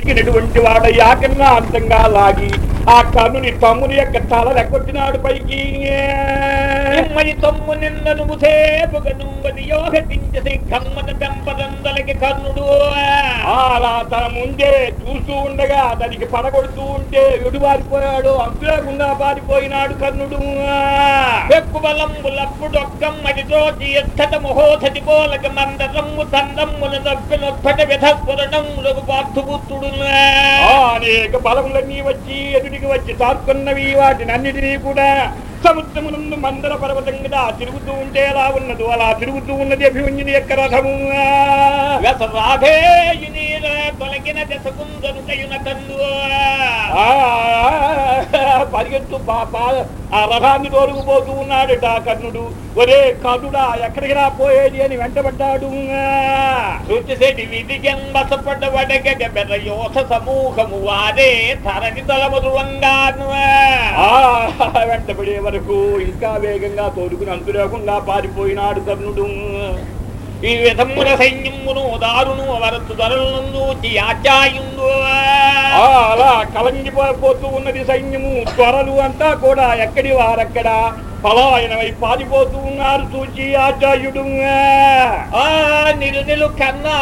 ఎగినటువంటి వాడ యాకన్నా అంతంగా లాగి ఆ కనుని తమ్ముని యొక్క తల లెక్కొచ్చినాడు పైకి. తమ్ము నిన్న నువ్వు సేపుగ నువ్వది యోగతించసి కమ్మన పెంపదందలకి కర్ణుడు. అలా తన ముందే చూస్తూ ఉండగా దానికి పడగొడుతూ ఉంటే ఎడు పారిపోయాడు అంతులేకుండా పారిపోయినాడు కర్ణుడు. తోచి ఎత్తట మహోధతి పోలక మందరమ్ము తండమ్ముల నొప్పి నొప్పట వ్యధస్ఫురణములకు పార్థుపుత్రుడు అనేక బలములన్నీ వచ్చి ఎదుటికి వచ్చి తార్కొన్నవి వాటిని అన్నిటినీ కూడా సముద్రమునందు మందర పర్వతం కదా తిరుగుతూ ఉంటే ఎలా ఉన్నదో అలా తిరుగుతూ ఉన్నది అభిమన్యుని యొక్క రథము. తొలగిన దశకుందరుకయున కన్ను ఆ, పరిగెత్తు ఆ రథాన్ని తోలుకుపోతూ ఉన్నాడట ఆ కర్ణుడు. ఒరే కర్ణుడా ఎక్కడికి రా పోయేది? అని వెంటబడ్డాడు. విధిగం బసపడ్డ సమూహము వారే ఆ వెంటబడే వరకు ఇంకా వేగంగా తోలుకుని అంతు లేకుండా పారిపోయినాడు కర్ణుడు. ఈ విధమున సైన్యమును దారును వరతు ధరలను ఆచాయుండు అలా కలంగిపోతూ ఉన్నది సైన్యము త్వరలు అంతా కూడా ఎక్కడి వారక్కడా పలాయనమై పారిపోతూ ఉన్నారు చూచి ఆచార్యుడు ఆ నిలు నిలు కన్నా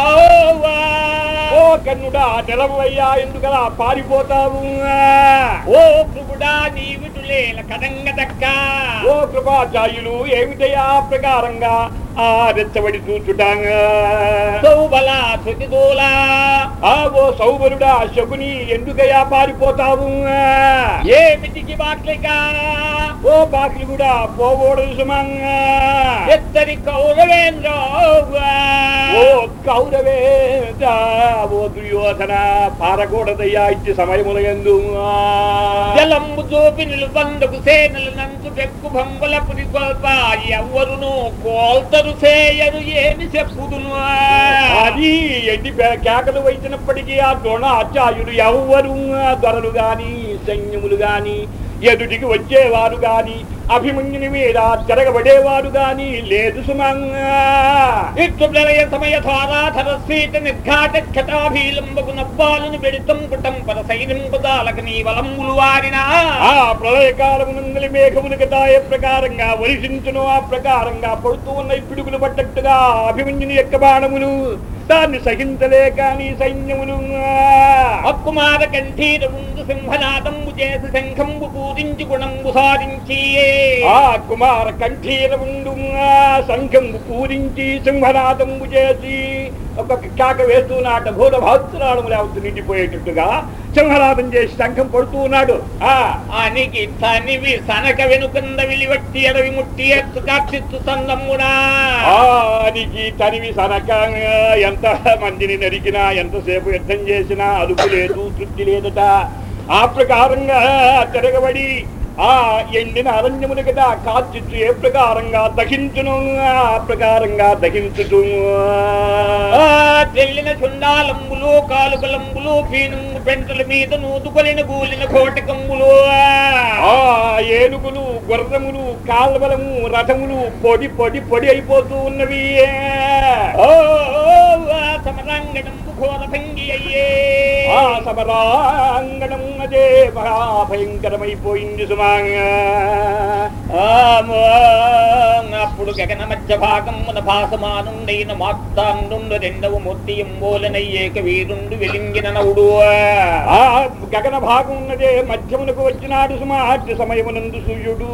ఓ కన్నుడా నిలవయ్యా ఎందుకలా పారిపోతావు? ఓ ప్రభుడా నీవిటులేల కదంగ దక్క. ఓ కృపాచార్యులు ఏమిటయ్యా ఆ ప్రకారంగా ఆ రెచ్చబడి చూచుటాంగా? సౌబల శృతిదూలా. ఆ ఓ సౌబరుడా శకుని ఎందుకయ్యా పారిపోతావు? ఏమిటికి బాట్లిక ఓ బాకి కూడా పోకూడదు సుమంగా ఎత్తరి కౌరవేంద్ర ఓ కౌరవే ఓ దుర్యోధన పారకూడదయ్యా ఇచ్చి సమయములయందు జలంబు చూపి నిలుబందుకు సేనలు నంచు పెక్కు భంగుల పురి కొల్ప ఎవ్వరును కోల్తరు సేయరు ఏమి చెప్పుదును. అది ఎన్ని కేకలు వచ్చినప్పటికీ ఆ ద్రోణాచార్యులు ఎవ్వరు దొరలు గాని సైన్యములు గాని ఎదుటికి వచ్చేవారు గాని అభిమన్యుని మీద తిరగబడేవారు గాని లేదు సుమంగా. ఇట్లు ప్రళయ సమయ ధారాధర సీత నిర్ఘాట క్షతాభీలంబకు నబ్బాలను బెడితం కుటంపర సైనింపు దాలక నీ వలంబులు వారినా ఆ ప్రళయకాలమునందలి మేఘములు కదా ఏ ప్రకారంగా వర్షించును ఆ ప్రకారంగా పడుతూ ఉన్న పిడుగులు పడ్డట్టుగా అభిమన్యుని యొక్క బాణములు దాన్ని సహించలేక నీ సైన్యములు అక్కుమార కంఠీర ముందు సింహనాదంబు చేసి శంఖంబు పూజించి గుణంబు సాధించి ఆ కుమార కంఠీరముండు సంఘంబు పూరించి సింహనాదంబు చేసి ఒక్కొక్క కేక వేస్తూ నాట భూత భాస్త్రాళములు అవుతూ నిండిపోయేటట్టుగా సింహనాదం చేసి శంఖం పడుతూ ఉన్నాడు అనికి తనివి సనక వెనుకంద విలివట్టి ఎడవి ముట్టి ఎత్తు కాక్షిత్తు సందమ్మునా ఆనికి తనివి సనక ఎంత మందిని నరికినా ఎంతసేపు యుద్ధం చేసినా అదుపు లేదు తృప్తి లేదట. ఆ ప్రకారంగా తిరగబడి ఆ ఎండిన అరణ్యములు కదా కాచిచ్చు ఏ ప్రకారంగా దహించును ఆ ప్రకారంగా దహించుతూ ఆ తెల్లిన చుండాలంబులు కాలుకలంబులు పీనుంగు పెంటల మీద నూతుకొలిన గూలిన కోటకంబులు. ఆ ఏనుగులు గుర్రములు కాల్వలము రథములు పొడి పొడి పొడి అయిపోతూ ఉన్నవి. ఓ సమరాంగణంబు ఘోర భంగి అయ్యే. ఆ సమరాంగణం అదే మహాభయంకరమైపోయింది ఆమో, అప్పుడు గగన మధ్య భాగమున భాసమానుండైన మాత్తాండు రెండవ మూర్తి ఎంబోలనయ్యేక వీరుండు వెలింగిన నవుడు. ఆ గగన భాగం ఉన్నదే మధ్యమునకు వచ్చినాడు సుమార్య సమయమునందు సూర్యుడు.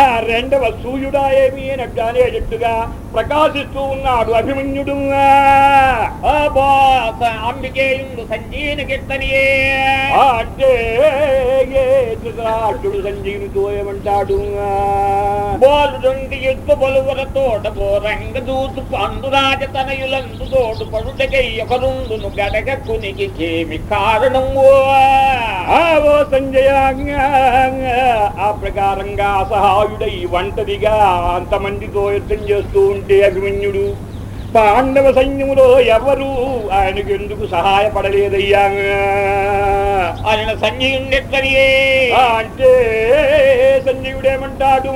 ఆ రెండవ సూర్యుడా ఏమి అన్నట్టు అనేటట్టుగా ప్రకాశిస్తూ ఉన్నాడు అభిమన్యుడు ఆ బాస అంబికేయుండు సంజీన కీర్తనియే ఆ అంటే ఏ ధృతరాష్ట్రుడు సంజీవునితో ఏమంటాడు బోలుడుండి యుద్ధ బలువర తోట బోరంగ దూసు పండురాజ తనయులందు తోడు పడుటకై ఒకరుండును గడగ కునికి కేమి కారణము ఆ ఓ సంజయ ఆ ప్రకారంగా సహాయుడై ఒంటరిగా అంతమందితో యుద్ధం చేస్తూ ఉంటే అభిమన్యుడు. పాండవ సైన్యములో ఎవరు ఆయనకు ఎందుకు సహాయపడలేదయ్యా? ఆయన సంజయుండెట్లనియే ఆ, అంటే సంజీవుడేమంటాడు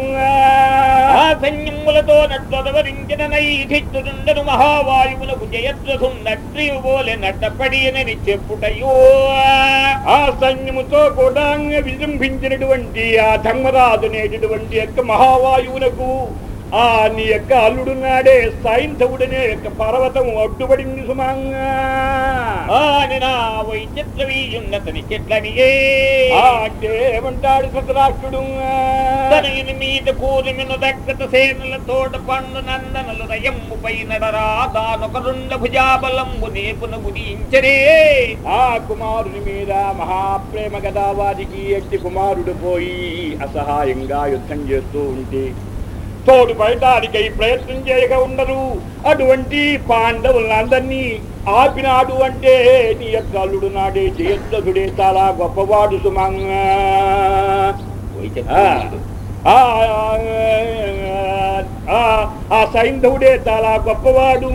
ఆ సైన్యములతో నట్లదవరించిన నైధిత్తుడుండను మహావాయువులకు జయద్రథుండట్రియు పోలే నట్టపడియనని చెప్పుటయో. ఆ సైన్యముతో కూడా విజృంభించినటువంటి ఆ ధర్మరాజు అనేటటువంటి యొక్క మహావాయువునకు ఆ నీ యొక్క అల్లుడు నాడే సైంధవుడనే యొక్క పర్వతం అడ్డుపడింది సుమంగా. వైచిత్రవీయున్నతని అంటే ఏమంటాడు తనయుని మీద కూరిమిను దక్కత సేనల తోట పండు నందనలు రయమ్ము పైనడరా దానొక రుండ భుజాబలంబు నేపున గురించరే ఆ కుమారుని మీద మహాప్రేమ గదావాదికి ఎట్టి కుమారుడు పోయి అసహాయంగా యుద్ధం చేస్తూ ఉంటే తోడు పడటానికై ప్రయత్నం చేయక ఉండరు. అటువంటి పాండవులందరినీ ఆపినాడు అంటే నీ యొక్క అల్లుడు నాడే జయద్రథుడే చాలా గొప్పవాడు సుమంగా. ఆ, సైంధవుడే చాలా గొప్పవాడు.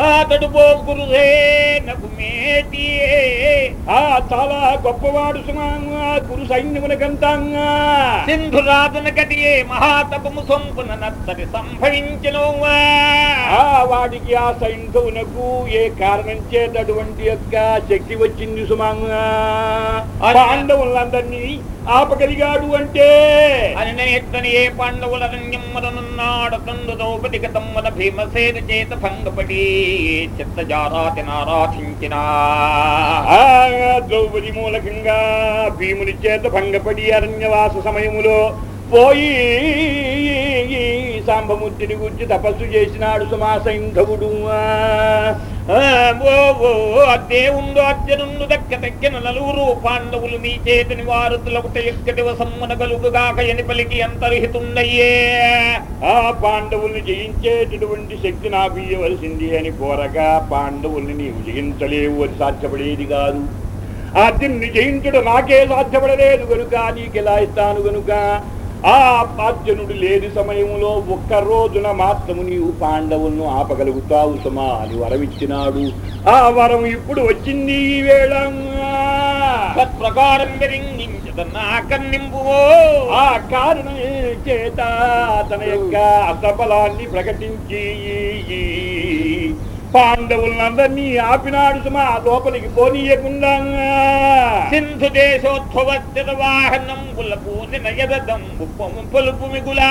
అతడు పోకురుసేనకు మేటియే. ఆ చాలా గొప్పవాడు సుమంగా గురు సైన్యమునకంతంగా సింధురాజున కటియే మహాతపము సొంపున నత్తడి సంభవించను ఆ వాడికి ఆ సైంధవునకు ఏ కారణం చేతటువంటి యొక్క శక్తి వచ్చింది సుమంగా? పాండవులందరినీ ఆపగలిగాడు అంటే? అని ఎత్తని ఏ పాండవుల రణ్యమ్మనున్నాడ తండు ద్రౌపదిక తమ్మన భీమసేను చేత భంగపడి చిత్త జారాతి నారాధించిన ద్రౌపది మూలకంగా భీముని చేత భంగపడి అరణ్యవాస సమయములో పోయి సాంబమూర్తిని గురించి తపస్సు చేసినాడు సుమాసైంధవుడు సైంధవుడు దేవుండు అర్జునుందు దక్క దక్కిన నలుగురు పాండవులు మీ చేతిని వారుతులకుట ఎక్కటి వసమ్మన కలుగుగాక ఎని పలికి అంతర్హితుండయ్యే ఆ పాండవుల్ని జయించేటటువంటి శక్తి నాకు ఇవ్వవలసింది అని కోరగా పాండవుల్ని నీవు జయించలేవు అని సాధ్యపడేది కాదు. అర్జున్ని జయించడం నాకే సాధ్యపడలేదు గనుక నీకెలా ఇస్తాను గనుక ఆ అర్జునుడు లేని సమయంలో ఒక్క రోజున మాత్రము నీవు పాండవులను ఆపగలుగుతావు సుమా అని వరమిచ్చినాడు. ఆ వరం ఇప్పుడు వచ్చింది ఈ వేళ. ఆ కారణం చేత? తన యొక్క అసఫలాన్ని ప్రకటించి పాండవులందరినీ ఆపినాడు సుమా లోపలికి పోనీయకుండా సింధు దేశోద్భవస్థిత వాహనం పూర్ణ పులుపు మిగులా.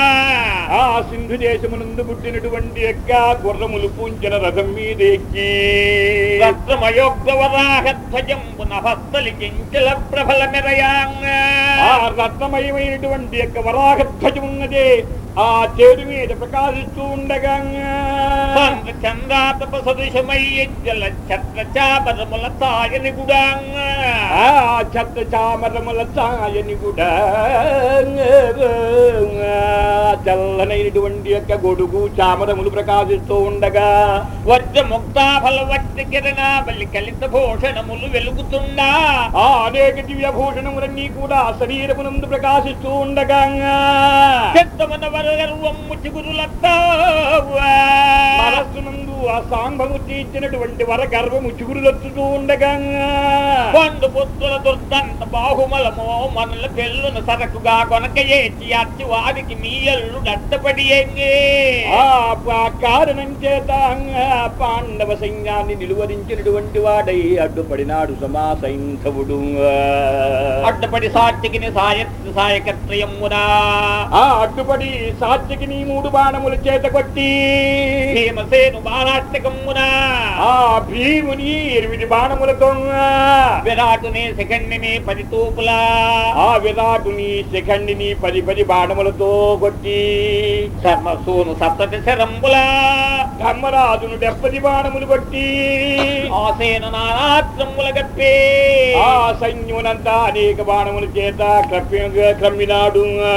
ఆ సింధు దేశమునందు పుట్టినటువంటి యొక్క గుర్రములు పూంచిన రథం మీద ఎక్కి రత్నమయోగ్ధవరాహధ్వజంబు నహస్తలి కించల ప్రబల మెరయాంగ ఆ రత్నమయమైనటువంటి యొక్క వరాహధ్వజమున్నదే ఆ చేడు మీద ప్రకాశిస్తూ ఉండగా చంద్రాతప సదృశమయ్యల ఛత్ర చాపరముల తాయని గుడాంగ. చెత్త చామరముల ఛాయని కూడా చల్లనైనటువంటి యొక్క గొడుగు చామరములు ప్రకాశిస్తూ ఉండగా వజ్ర ముక్తాఫల వజ్ర కిరణావలి కలిత భూషణములు వెలుగుతుండా. ఆ అనేక దివ్య భూషణములన్నీ కూడా శరీరమునందు ప్రకాశిస్తూ ఉండగా చిత్తమన వరగర్వము చిగురులత్తా మనస్సునందు ఆ సాంబమూర్తి ఇచ్చినటువంటి వర గర్వము చిగురులొచ్చుతూ ఉండగా. పండు దుర్దంత బాహుమలమో మనల పెళ్ళున సరకుగా కొనక ఏచి అచ్చి వారికి మీయల్లు ఆ కారణం చేత పాండవ సైన్యాన్ని నిలువరించినటువంటి వాడై అడ్డుపడినాడు సమా సైంధవుడు అడ్డపడి సాత్వికిని సాయ సాయకత్రయమునా ఆ అడ్డుపడి సాత్వికిని మూడు బాణముల చేత కొట్టి. భీమసేను బాలాష్టకమునా ఆ భీముని ఎనిమిది బాణములతో విరాటుని శిఖండిని పది తూపులా. ఆ విరాటుని శిఖండిని పది పది బాణములతో కొట్టి. ధర్మసూను సప్తతి శరంబులా. ధర్మరాజును డెబ్బది బాణములు కొట్టి. ఆసేన నానాత్రముల గప్పే ఆ సైన్యమునంతా అనేక బాణముల చేత క్రమ్మి క్రమ్మినాడు ఆ.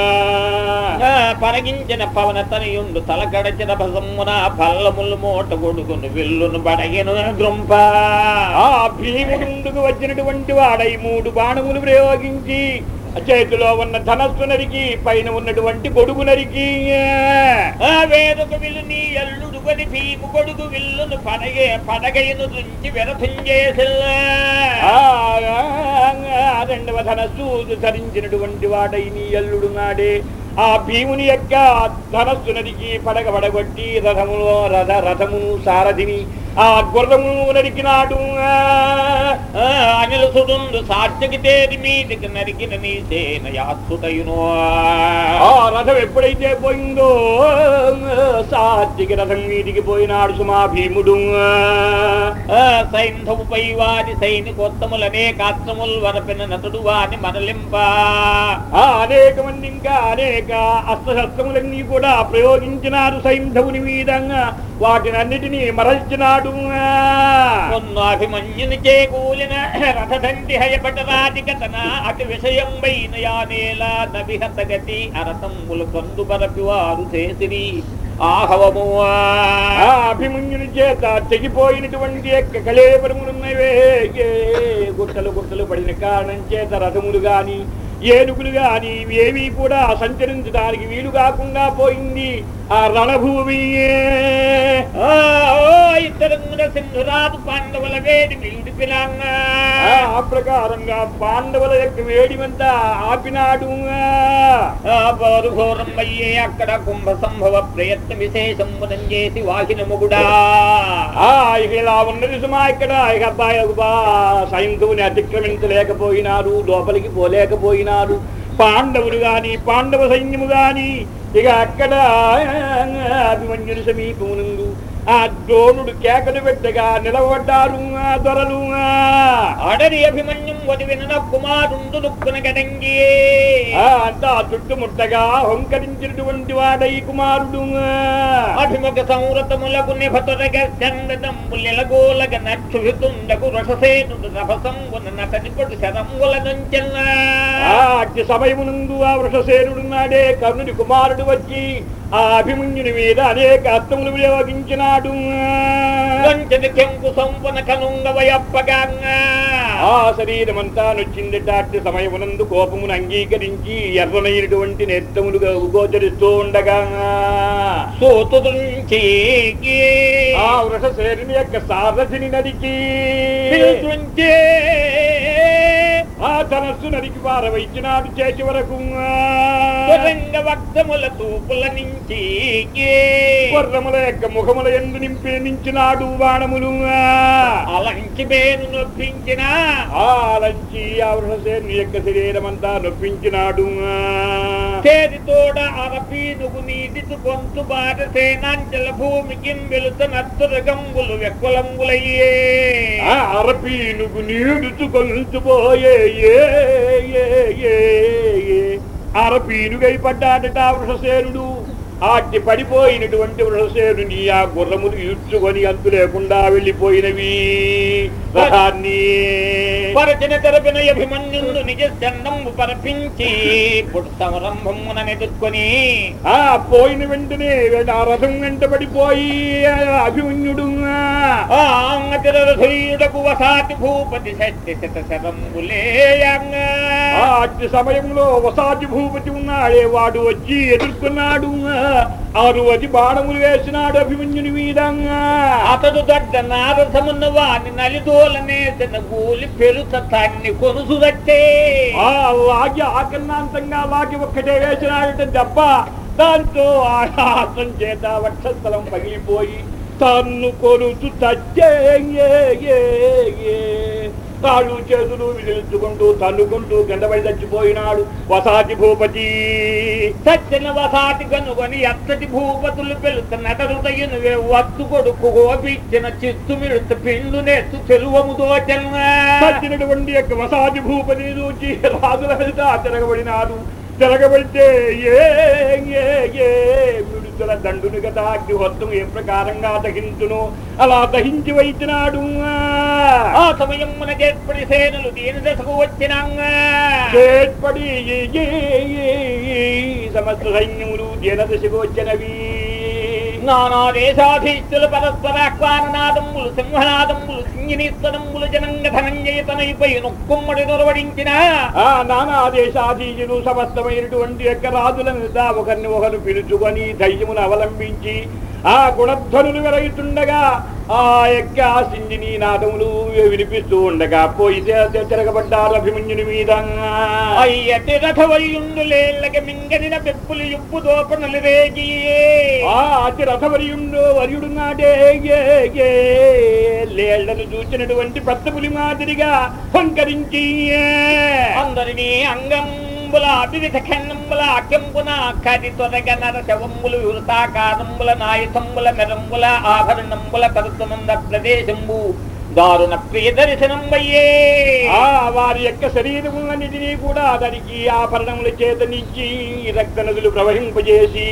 పరగించిన పవన తనయుండు తలగడచిన భసమ్మున పల్లములు మూట కొడుకును విల్లును బడగిను గ్రంప ఆ భీముడుండుకు వచ్చినటువంటి వాడై మూడు బాణములు ప్రయోగించి చేతిలో ఉన్న ధనస్సు నరికి పైన ఉన్నటువంటి గొడుగు నరికి. ఆ వేదకు విల్లు నీ ఎల్లుడు కొని భీము కొడుకు విల్లును పడగే పడగయను దుంచి విరథం చేసి. ఆ రెండవ ధనస్సు ధరించినటువంటి వాడై నీ అల్లుడు నాడే. ఆ భీముని యొక్క ధనస్సు నదికి పడగ పడగొట్టి రథములో రథ రథమును సారథిని ఆ గుర్రము నరికినాడు ఆ, అనిల సాధ్యకి తేరి మీదికి నరికిన నీ సేన యాత్సుటయును ఆ రథం ఎప్పుడైతే పోయిందో సాధ్యకి రథం మీదికి పోయినాడు సుమా భీముడు. సైంధవుపై వారి సైనికోత్తములు అనేకాత్రములు వరపిన నతుడు వాని మనలింప. ఆ అనేక మంది ఇంకా అనేక అస్త్రశస్త్రములన్నీ కూడా ప్రయోగించినారు సైంధవుని మీదంగా వాటినన్నిటినీ మరల్చినాడు. కొన్ను అభిమన్యుని చేకూలిన రథదండి హయపటరాధికతన అతి విషయం వైన యానేల నభిహత గతి అరతమ్ములు కందు వారు చేసిరి. ఆహవము అభిమన్యుని చేత తెగిపోయినటువంటి యొక్క కళేపరములున్నవే గుట్టలు గుట్టలు పడిన కారణం చేత రథములు గాని ఏనుగులు గాని ఇవేవి కూడా సంచరించడానికి వీలు కాకుండా పోయింది. ఆ రణభూమి సింధురాజు పాండవుల వేడి ఆ ప్రకారంగా పాండవుల యొక్క వేడిమంతా ఆపినాడు. అయ్యే అక్కడ కుంభ సంభవ ప్రయత్న విశేషమునం చేసి వాహిన మొగుడా. ఆ ఇక ఇలా ఉన్నది సుమా ఇక్కడ. ఇక అబ్బాయి సైంధవుని అతిక్రమించలేకపోయినారు లోపలికి పోలేకపోయినారు. పాండవులు గాని పాండవ సైన్యము గాని ఇక అక్కడ అభిమన్యుని సమీపమునందు ఆ ద్రోణుడు కేకలు పెట్టగా నిలబడ్డారు ఆ దొరలు. అడరి అభిమన్యం వదివిన కుమారుండు గడంగి. అంతా చుట్టుముట్టగా హొంకరించినటువంటి వాడై కుమారుడు. అభిముఖ సంవృతములకు నిభతురగ చందనంబులెలగోలగ నక్షుతుండకు రససేనుడు రభసంగున నటనిపడు శరంగుల నుంచెల్ల సమయమునందు ఆ వృషసేనుడు నాడే కర్ణుడి కుమారుడు వచ్చి ఆ అభిమన్యుని మీద అనేక అర్థములు ప్రయోగించినాడు ఆ శరీరమంతా నొచ్చిందిట అట్టి సమయమునందు కోపమును అంగీకరించి ఎర్రనైనటువంటి నేత్రములుగా గోచరిస్తూ ఉండగా. సోతుదుంచి ఆ వృషసేనుని యొక్క సారథిని నరికి. ఆ ధనస్సు నరికి పారవైచినాడు చేతి వరకు. వక్తముల తూపుల నుంచి గుర్రముల యొక్క ముఖముల ఎందు నింపి నించినాడు బాణములు అలంచి మేను నొప్పించిన. ఆలంచి ఆ వృషసేను యొక్క శరీరం అంతా నొప్పించినాడు చేతితోడ అరపీనుగు నీటితు కొంతు బాట సేనాంచల భూమికి వెలుత నత్తురగంగులు వెక్కులంగులయ్యే అరపీనుగు నీడుచు ఏ, ఏ. అరపీనుగై పడ్డాడట వృషసేనుడు ఆటి పడిపోయినటువంటి వృషసేనుని ఆ గుర్రములు ఇడ్చుకొని అంతు లేకుండా వెళ్ళిపోయినవి. పరచిన తెరపిన అభిమన్యుడు నిజ చందంబు పరపించి పుడు సంరంభమున నెదుర్కొని. ఆ పోయిన వెంటనే ఆ రథం వెంట పడిపోయి ఆ అభిమన్యుడు ఆ అంగతిరథుయుడకు వసాతి భూపతి శక్తి శత శరంబులేయంగా ఆ అట్టి సమయంలో వసాటి భూపతి ఉన్నాడే వాడు వచ్చి ఎదుర్కొన్నాడు అరువది బాణములు వేసినాడు అభిమన్యుని మీదంగా అతడు దొడ్డ నారసమున్న వాని నలిదోలనే తన గూలి పెరుత తన్ని కొనుసుదట్టే ఆ లాగి ఆకర్ణాంతంగా లాగి ఒక్కటే వేసినాడట దెబ్బ దాంతో ఆయాసం చేత వక్షస్థలం పగిలిపోయి తన్ను కొలుతూ తచ్చే. కాళ్ళు చేతులు విదిలించుకుంటూ తన్నుకుంటూ కిందపడి చచ్చిపోయినాడు వసాతి భూపతి సచ్చిన వసాతి కనుగొని ఎత్తటి భూపతులు పెలుత నటరుతయును వత్తు కొడుకు గోపిచ్చిన చిత్తు మిడుత పిండు నెత్తు చెరువము దోచల్నా యొక్క వసాతి భూపతి చూచి రాజుల మీద తిరగబడినాడు తిరగబడితే ఏ ఏ ఏ విడుదల దండుని కదా అగ్నిహోత్రం ఏ ప్రకారంగా దహించును అలా దహించి వైచినాడు ఆ చేర్పడి సేనలు దీని దశకు చేర్పడి సమస్త సైన్యములు వచ్చినవి నానా దేశాధీష్టులు పరస్పర ఆహ్వాననాదములు సింహనాదములు సింగినీస్తనములు జనంగ ధనంజయతనైపై నొక్కుమ్మడి దొరవడించిన ఆ నానా దేశాధీయులు సమస్తమైనటువంటి యొక్క రాజులను ఒకరిని ఒకరు పిలుచుకొని ధైర్యమును అవలంబించి ఆ గుణధ్వనులు వెరగుతుండగా ఆ యొక్క సింజిని నాదములు వినిపిస్తూ ఉండగా పోయి తిరగబడ్డారు అభిమన్యుని మీద. అయ్యటి రథవయుండు లేళ్ళక మింగనిన పెప్పులు యుప్పు దోపనలు రేగియే. ఆ అతి రథవర్యుండు వర్యుడు నాడే లేళ్ళను చూచినటువంటి పెద్ద పులి మాదిరిగా హంకరించి అందరినీ అంగంబుల అభివిధ ఖండంబుల అకెంపున కది తొరగ నరశవంబులు వృతాకారంబుల నాయసంబుల మెరంబుల ఆభరణంబుల కరుతమంద ప్రదేశంబు. దారుణ ప్రియ దర్శనంబయ్యే. ఆ వారి యొక్క శరీరములన్నిటినీ కూడా దానికి ఆభరణముల చేత నుంచి రక్త నదులు ప్రవహింపజేసి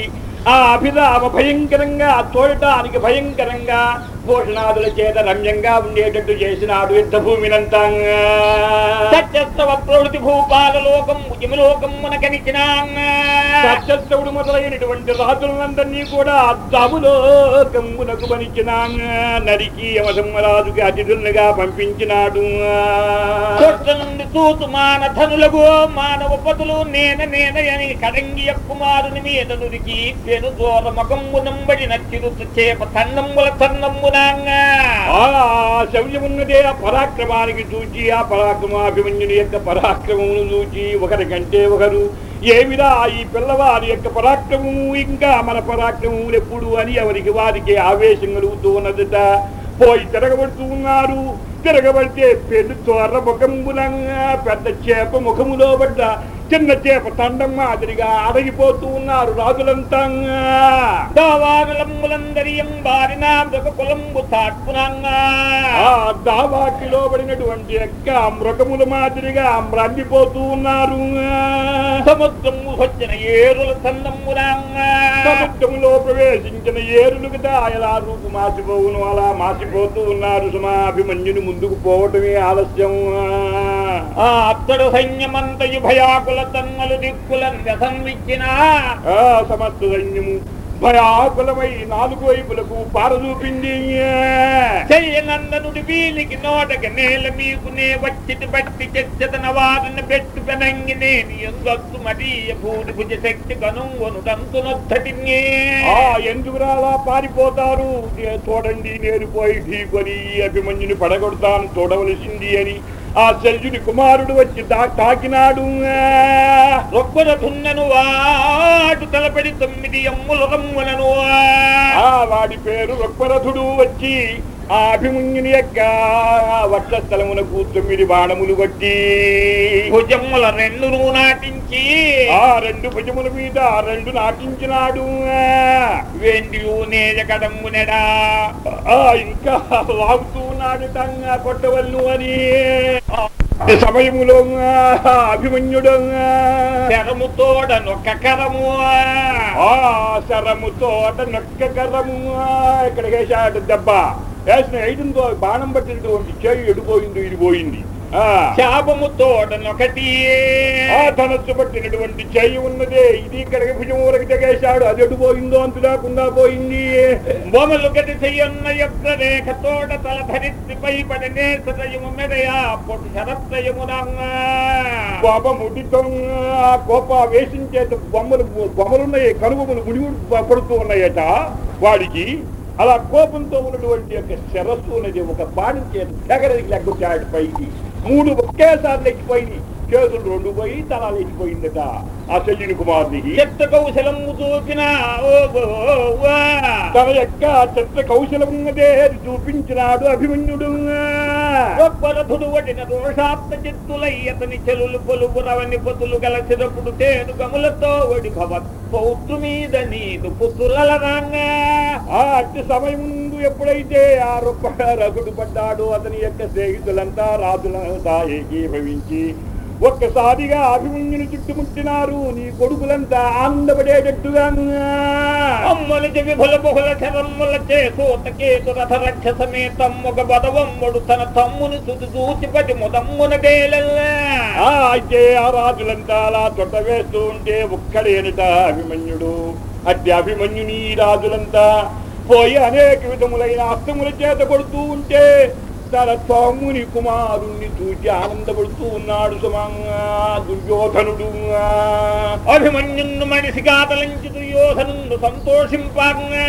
ఆ అభిరామ భయంకరంగా తోడటానికి భయంకరంగా భూషణాదుల చేత రమ్యంగా ఉండేటట్టు చేసినాడు యుద్ధ భూమినంతా సత్యస్తవ ప్రవృతి భూపాల లోకం యమలోకం మనకనిచిన సత్యస్తవుడు మొదలైనటువంటి రాజులందరినీ కూడా అద్దములో కమ్మునకు పనిచిన నరికి యమసింహరాజుకి అతిథులుగా పంపించినాడు. నుండి తూతు మాన ధనులకు మానవ పదులు నేన నేన కడంగియ కుమారుని మీద నురికి పెను దూర మగంబు నంబడి చేప తన్నమ్ముల తన్నమ్మున శౌర్యమున్నదే ఆ పరాక్రమానికి చూచి ఆ పరాక్రమాభిమన్యుని యొక్క పరాక్రమమును చూచి ఒకరికంటే ఒకరు ఏమిరా ఈ పిల్లవారి యొక్క పరాక్రమము? ఇంకా మన పరాక్రమము ఎప్పుడు అని ఎవరికి వారికి ఆవేశం కలుగుతూ ఉన్నదట. పోయి తిరగబడుతూ ఉన్నారు. తిరగబడితే పెద్ద తోర ముఖంబులంగా పెద్ద చేప ముఖములో పడ్డ చిన్న చేప తండం మాదిరిగా అడగిపోతూ ఉన్నారు రాజులంతా. పడినటువంటి యొక్క మృగముల మాదిరిగా మ్రండిపోతూ ఉన్నారు. సముద్రము వచ్చిన ఏరుల సముద్రములో ప్రవేశించిన ఏరులు కదా ఎలా రూపు మాసిపోవును అలా మాసిపోతూ ఉన్నారు సుమాభిమన్యుని ముందుకు పోవటమే ఆలస్యం. ఆ అత్తడు సైన్యమంతయు భయాకుల తన్మలు దిక్కులను వ్యసన్విచ్చిన ఆ సమస్త సైన్యము భయాకులమై నాలుగు వైపులకు పారదూపింది. చెయ్యనందనుడి వీలికి నోటకి నేల మీకు నే వచ్చిటి బట్టి చెచ్చతన వారిని పెట్టు పెనంగి నేను ఎందొత్తు మరీయ భూరి భుజ శక్తి కనుగొనుడంతునొత్తటి ఆ ఎందుకు రాలా పారిపోతారు? చూడండి నేను పోయి ఢీకొని అభిమన్యుని పడగొడతాను చూడవలసింది అని. ఆ శల్యుని కుమారుడు వచ్చి తాకినాడు. రొక్కరథున్నను వాడు తలపడి తొమ్మిది ఆ వాడి పేరు రొక్వరథుడు వచ్చి ఆ అభిమన్యుని యొక్క వక్షస్థలమునకు తొమ్మిది బాణములు కొట్టి భుజమ్ముల రెండు నాటించి ఆ రెండు భుజముల మీద రెండు నాటించినాడు. వెండి నేజ కడమ్మునెడా ఆ ఇంకా లాగుతూ ఉన్నాడు టంగా కొట్టవల్లు అని. సమయములో అభిమన్యుడు శరము తోడ నొక్క కరము ఆ. శరముతో అట నొక్క కర్రము ఇక్కడ వేశాడు దెబ్బ. వేసిన ఐదుతో బాణం పట్టినటువంటి చేయి ఎడిపోయింది ఇది పోయింది. ఆ. శాపము తోడ నొకటి ఆ ధనస్సు పట్టినటువంటి చేయి ఉన్నదే. ఇది ఇక్కడికి భుజం ఊరకు తెగేశాడు. అది ఎడిపోయిందో అంతు లేకుండా పోయింది. బొమ్మలు గది చెయ్యన్న యొక్క రేఖ తోడ తల ధరిత్రి పైపడనే సదయము మెడయా పొట్టు శరత్రయమునంగా కోపముడితో ఆ కోప వేసించేత బొమ్మలు బొమ్మలున్నాయి కనుబొమ్మలు ముడిగుడు పడుతూ ఉన్నాయట. వాడికి అలా కోపంతో ఉన్నటువంటి యొక్క శరస్సు అనేది ఒక బాణం చేత దగ్గరికి లెగ్గొచ్చాడు పైకి. మూడు ఒకేసారి లెక్కిపోయింది చేతులు రెండు పోయి తల లేచిపోయిందట. ఆ శల్యుని కుమారుని చెత్త కౌశలము చూపిన తన యొక్క చెత్త కౌశలం ఉన్నదే చూపించినాడు అభిమన్యుడు. గొప్పరథుడు వడిన రోషాత్మ చిత్తులై అతని చెలులు పొలుపు రవని పొతులు గల సిరపుడు తేను గములతో వడి భవత్ పౌత్రు మీద నీదు పుత్రుల రాంగా ఆ అట్టి సమయం ఎప్పుడైతే ఆ రొప్ప రఘుడు పడ్డాడో అతని యొక్క స్నేహితులంతా రాజులంతా ఏకీభవించి ఒక్కసారిగా అభిమన్యుని చుట్టుముట్టినారు. నీ కొడుకులంతా ఆనందపడేటట్టుగా. అమ్మని చెవి బుల బహుళ శరమ్ముల చేసూతకేతు రథ రక్ష సమేతమ్ముగ బదవమ్ముడు తన తమ్ముని సుతి దూచిపతి ముదమ్మున ఆ అయితే ఆ రాజులంతా అలా తొట్ట వేస్తూ ఉంటే ఒక్కడేనట అభిమన్యుడు. అట్టి అభిమన్యుని రాజులంతా పోయి అనేక విధములైన అస్తముల చేత కొడుతూ ఉంటే తన తమ్ముని కుమారుణ్ణి చూచి ఆనందపడుతూ ఉన్నాడు సుమంగా దుర్యోధనుడు. అభిమన్యును మనిషి కాతలించి దుర్యోధను సంతోషింపంగా.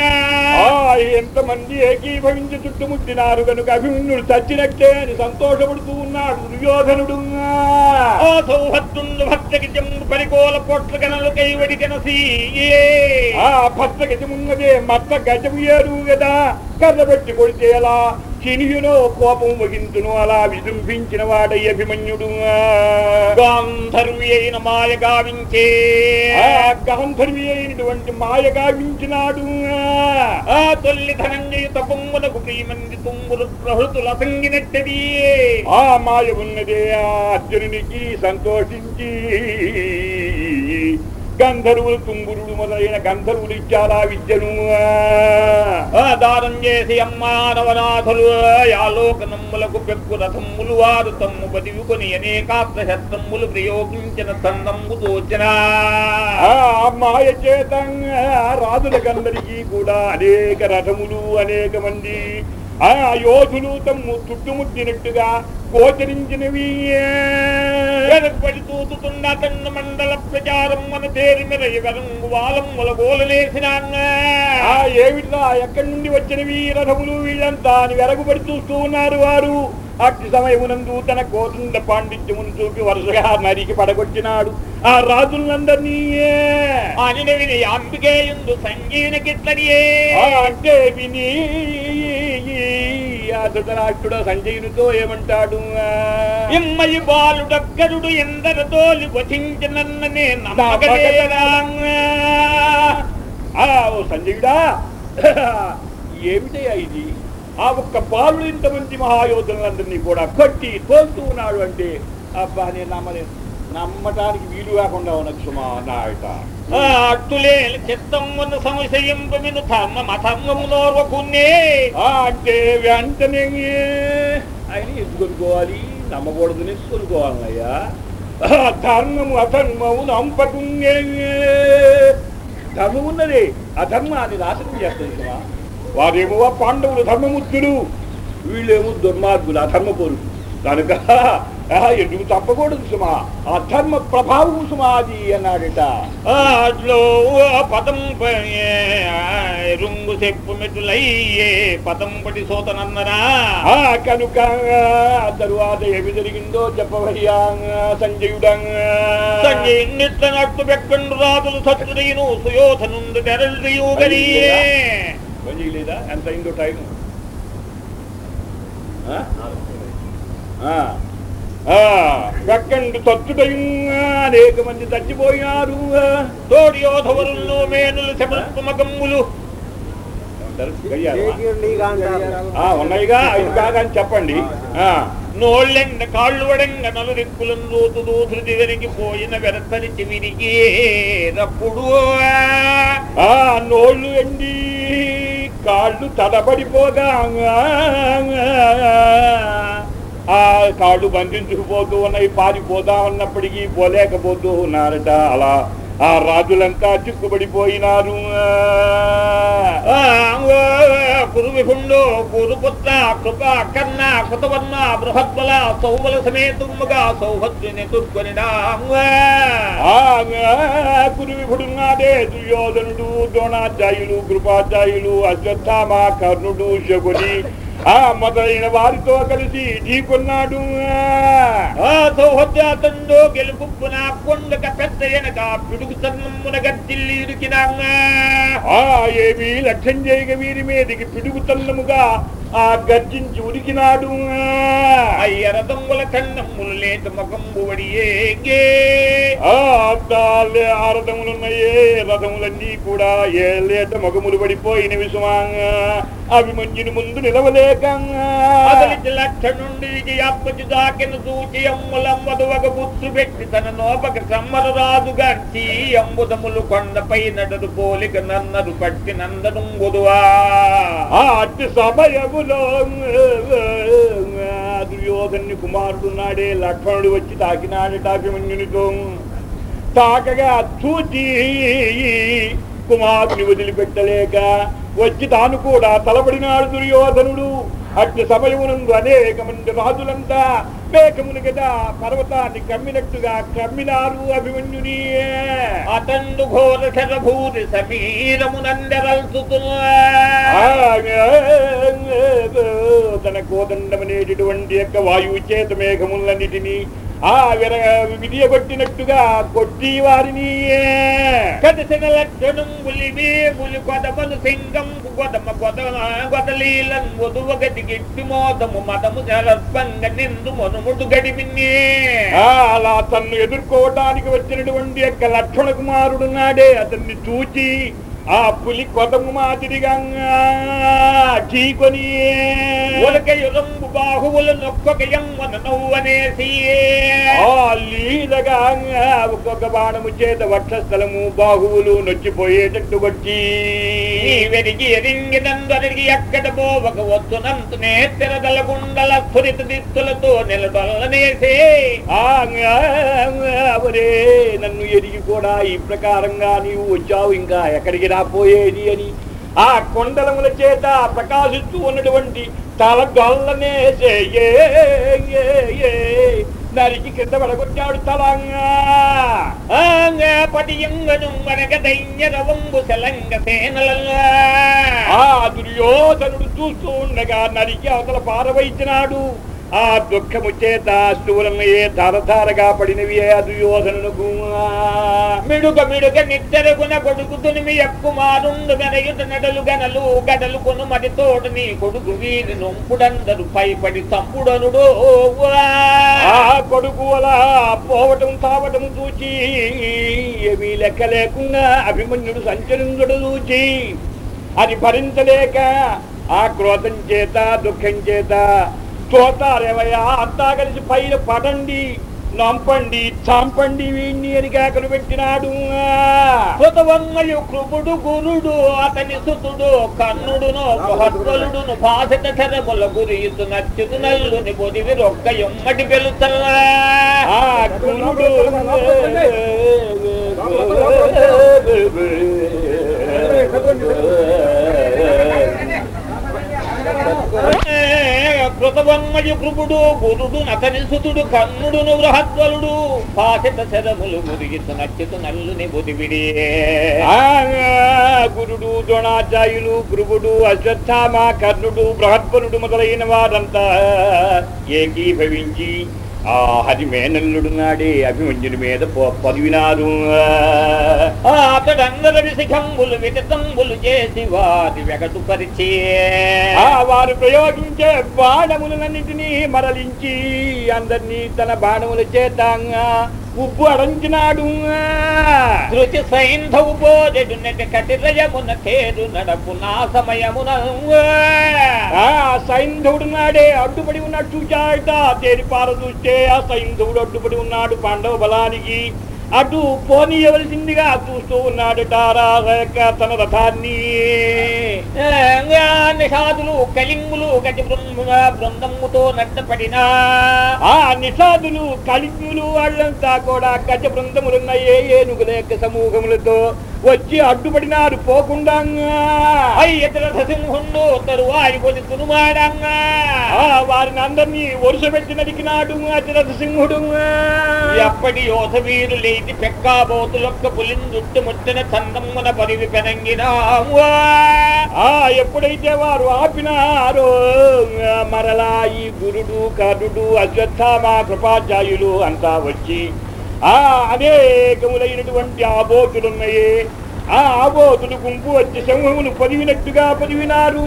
ఎంతమంది ఏకీభవించి చుట్టుముట్టినారు కనుక అభిమన్యుడు చచ్చినట్టే అని సంతోషపడుతూ ఉన్నాడు దుర్యోధనుడు. సౌహద్దుండు భక్తకి జమ్ము పరికోల పొట్ల కనలు కైవడి కనసి ఆ భర్త గజమున్నదే మత్త గజము ఏరు కదా కర్ర పెట్టి కొడితే ఎలా? చినియునో కోపం వహించును అలా విజృంభించిన వాడై అభిమన్యుడు. గాంధర్వి అయిన మాయ గావించే గాంధర్వి అయినటువంటి మాయ గావించినాడు ఆ తొల్లి ధనంజయ తపంగునకు ప్రియమంది తుమ్ములు ప్రహృతుల సంగినట్టది ఆ మాయ ఉన్నదే ఆ అర్జునునికి సంతోషించి. గంధర్వులు తుంగురుడు మొదలైన గంధర్వులు ఇచ్చారా విద్యను. దానం చేసి అమ్మానవనాథులు యాలోకనమ్ములకు పెక్కు రథమ్ములు వారు తమ్ము బదివుకొని అనేకాత్ర శస్త్రములు ప్రయోగించిన సన్నమ్ము దోచిన ఆ మాయ చేత రాజులకందరికీ కూడా అనేక రథములు అనేక మంది ఆ యోధులు తమ్ము చుట్టుముట్టినట్టుగా గోచరించినవి తూతుతున్న తన్న మండల ప్రచారం మన తేరి వెరంగు వాలమ్ముల గోలలేసిన ఆ ఎక్కడి నుండి వచ్చినవి రథములు? వీళ్ళంతా అని వెరగుబడి చూస్తూ ఉన్నారు వారు. అట్టి సమయమునందు తన కోతుండ పాండిత్యమును చూపి వరుసగా నరికి పడగొట్టినాడు. ఆ రాజులందరినీ అనినవిని అంబికేయుందు సంగీన కిట్లడియే. ఆ అంటే విని ధృతరాష్ట్రుడు సంజయునితో ఏమంటాడు? ఇమ్మయి బాలుడక్కరుడు ఎందరు తోలి వధించినన్ననే నమ్మకలేరా ఆ ఓ సంజయుడా ఏమిటయ్యా ఇది? ఆ ఒక్క బాలుడు ఇంతమంది మహాయోధులందరినీ కూడా కొట్టి తోలుతూ ఉన్నాడు అంటే అబ్బా నేను నమ్మలేదు నమ్మటానికి వీలు కాకుండా ఉన్నది సుమా నాయట. అంటే వెంటనే ఆయన ఎందుకు అనుకోవాలి నమ్మకూడదు అనుకోవాలయ్యా ధర్మము అధర్మము నంపకుంగే ధర్మం ఉన్నది అధర్మాన్ని నాశనం చేస్తుంది సుమా. వారేమో ఆ పాండవులు ధర్మముద్దులు? వీళ్ళేమో దుర్మార్గులు అధర్మపరులు కనుక ఆ, ఎందుకు తప్పకూడదు సుమా? అధర్మ ప్రభావం సుమా అది అన్నాడట. అట్లో పదం రుంగు చెప్పు మెట్టులయ్యే పదం పడి సోతనన్నరా. ఆ కనుక తరువాత ఏమి జరిగిందో చెప్పవయ్యా సంజయుడంగా సంగీన్నట్టు బెక్కండు రాజులు సత్తుడైను సుయోధనుండు తెరళ్ళు పని చేయలేదా ఎంత అయిందో టైం కక్కండు తచ్చుటయుగా అనేక మంది తచ్చిపోయారు తోడి యోధవరుల్లో మేనులు శమత్మగమ్ములు ఆ, ఉన్నాయిగా? అవి కాగా అని చెప్పండి. ఆ. నోళ్ళెండ కాళ్ళు వడంగ నలు దిక్కులను దూతు దూతులు వెనక్కి పోయిన వెరసరిచి చివిరికి రప్పుడు ఆ నోళ్ళు ఎండి కాళ్ళు తడబడిపోగా ఆ కాళ్ళు బంధించుకుపోతూ ఉన్నాయి పారిపోదా ఉన్నప్పటికీ పోలేకపోతూ ఉన్నారట. అలా ఆ రాజులంతా చిక్కుబడిపోయినారు. కురువిపుండు కురుపుత్ర కృప కర్ణ కృతవర్ణ బృహద్బల సౌబల సమేతముగా సౌభద్రుని తుర్కొనిడా కురువిపుడున్నాడే దుర్యోధనుడు ద్రోణాచార్యులు కృపాచార్యులు అశ్వత్థామ కర్ణుడు శకుని ఆ మొదలైన వారితో కలిసి ఢీకొన్నాడు ఆ సౌహద్యాతంలో గెలుపున కొండక పెద్ద ఎనక పిడుగు సన్నమ్మున గర్జిల్లి ఇరికినా. ఆ ఏమి లక్ష్యం చేయగ వీరి మీదకి పిడుగుతన్నముగా ఆ గర్జించి ఉరికినాడు అయ్యర దొంగల కన్నమ్ములు లేత ఆ అద్దాలే ఆ రథములున్నాయే రథములన్నీ కూడా ఏ లేట మగములు పడిపోయినవి సుమాంగా అవి మంజిని ముందు నిలవలేక. అదలిచి లక్ష నుండి విజయాత్మజు దాకెను సూచి అమ్ములమ్మదు ఒక బుత్తు పెట్టి తన నోపక సమ్మర రాజు గంచి అంబుదములు కొండపై నడరు పోలిక నన్నరు పట్టి నందను ఆ అట్టి సమయములో దుర్యోధన్ని కుమారుడున్నాడే లక్ష్మణుడు వచ్చి తాకినాడట అభిమన్యునితో తాకగా చూచి కుమారుని వదిలిపెట్టలేక వచ్చి తాను కూడా తలపడినాడు దుర్యోధనుడు. అట్టి సమయమునందు అనేక మంది రాజులంతా మేకమును కదా పర్వతాన్ని కమ్మినట్టుగా కమ్మినారు అభిమన్యుని. అతండు ఘోర శరభూరి సమీరమునందరల్చుతున్నా. తన కోదండమనేటటువంటి యొక్క వాయువు చేత మేఘములన్నిటినీ ఆ విర విడియగొట్టినట్టుగా కొట్టి వారిని కదిసిన లక్షణం బులివే బులి కొదమను సింగం కొదమ కొద వధువ గది మోదము మదము జలస్పంగ నిందు మనుముడు గడిమిన్నే అలా తన్ను ఎదుర్కోవటానికి వచ్చినటువంటి యొక్క లక్షణ కుమారుడు నాడే. అతన్ని చూచి ఆ పులి కొదము మాదిరిగా ఢీకొని ఉలక యులంబు బాహువులు నొక్కొక యమ్మన నవ్వనేసి ఆ లీలగా ఒక్కొక్క బాణము చేత వక్షస్థలము బాహువులు నొచ్చిపోయేటట్టు వచ్చి ఈ వెరిగి ఎరింగినందరిగి ఎక్కడ పోవక వస్తునంతునే తెరదల గుండల స్ఫురిత దిత్తులతో నిలదొల్లనేసి. నన్ను ఎరిగి కూడా ఈ ప్రకారంగా నీవు వచ్చావు. ఇంకా ఎక్కడికి రాపోయేది అని ఆ కొండలముల చేత ప్రకాశిస్తూ ఉన్నటువంటి తల గొల్లనే నరికి కింద పడగొట్టాడు తలంగా. ఆ దుర్యోధనుడు చూస్తూ ఉండగా నరికి అవతల పారవైచినాడు. ఆ దుఃఖము చేత స్థూలమయ్యే ధారధారగా పడినవి ఆ దుర్యోధనునకు మిడుగ మిడుగ నిద్దరుగున కొడుకు తునిమి ఎక్కుమారుండు మెనయుట నడలు గనలు గడలు కొను మరి తోడు నీ కొడుకు వీరి నొంపుడందరు పైపడి తంపుడనుడు ఆ కొడుకు అలా పోవటం తావటం చూచి ఏమీ లెక్క లేకుండా అభిమన్యుడు సంచరించుడు చూచి అది భరించలేక ఆ క్రోధం చేత దుఃఖం చేత చూతారేవయ్యా అంతా కలిసి పైన పడండి నంపండి చంపండి వీణ్ణి అని కేకలు పెట్టినాడు కృతవన్నయు కృపుడు గురుడు అతని సుతుడు కన్నుడును బృహత్వలుడును బాధిత చరముల గురియుతు నచ్చుతు నల్లుని పొదివి రొక్క ఎమ్మటి పెలుతల్లా ఆ గురుడు కృతవన్నయు కృపుడు గురుడు అతని సుతుడు కన్నుడును బృహత్వలుడు బాధిత శరములు గురియుతు నచ్చుతు నల్లుని పొదివిడి గురుడు ద్రోణాచార్యులు గురువుడు అశ్వత్థామ కర్ణుడు బృహత్పరుడు మొదలైన వారంతా ఏకీభవించి ఆ హరి మేనల్లుడు నాడే అభిమన్యుని మీద పదివినారు. అతడందరి శిఖంబులు వికతంబులు చేసి వారి వెగటు పరిచే. ఆ వారు ప్రయోగించే బాణములన్నింటినీ మరలించి అందరినీ తన బాణముల చేత ఉప్పు అడంచినాడు ధృతి సైంధవు బోధెడు నెట కటిరయమున కేరు నడపు నా సమయమున. ఆ సైంధవుడు నాడే అడ్డుపడి ఉన్నాడు చూచాట తేరిపార చూస్తే ఆ సైంధవుడు అడ్డుపడి ఉన్నాడు పాండవ బలానికి. అటు పోనీయవలసిందిగా చూస్తూ ఉన్నాడట రాజక తన రథాన్ని. నిషాదులు కలింగులు గజ బృంద బృందముతో నడ్డపడినా ఆ నిషాదులు కలింగులు వాళ్ళంతా కూడా గజ బృందములున్న ఏ ఏనుగుల యొక్క సమూహములతో. వచ్చి అడ్డుపడినారు పోకుండా అయ్యతర సింహుండు తరువారి కొలి తునుమాడంగా ఆ వారిని అందరినీ వరుస పెట్టి నడికినాడు అతిరథ సింహుడు ఎప్పటి యోధ వీరు లేటి పెక్కాబోతులొక్క పులిందుట్టు ముట్టిన చందమ్మున పరివి పెనంగినా ఆ ఎప్పుడైతే వారు ఆపినారో మరలా ఈ గురుడు కరుడు అశ్వత్థామ కృపాచార్యులు అంతా వచ్చి ఆ అనేకములైనటువంటి ఆబోతులున్నాయి ఆ ఆబోతులు గుంపు వచ్చి సింహములు పొదివినట్టుగా పొదివినారు.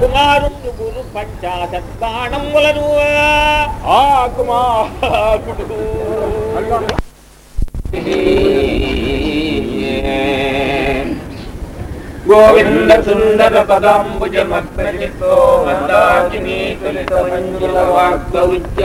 కుమారుడు గురు పంచాశత్వాణములను ఆ కుమారుడు. గోవింద సుందర పదాంబుజమగ్రజితో మందాకినీ తులిత మంజుల వాగ్గౌజ్య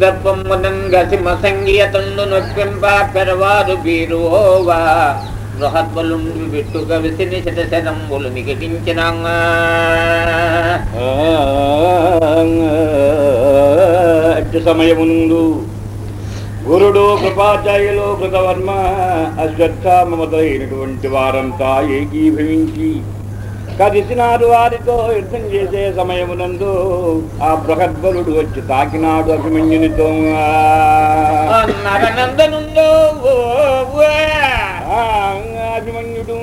గర్భమ్మనంగ సింహ సంగీతండు నొప్పింప పెరవారు బీరువోవా బృహద్బలుండు బిట్టుగా విసిని శతశరంబులు నిగటించినాంగా. అట్టి సమయమునందు గురుడు కృపాచార్యులు కృతవర్మ అశ్వత్థామ మొదలైనటువంటి వారంతా ఏకీభవించి కదిసినారు వారితో యుద్ధం చేసే సమయమునందు ఆ బృహద్బలుడు వచ్చి తాకినాడు అభిమన్యునితో. అభిమన్యుడు.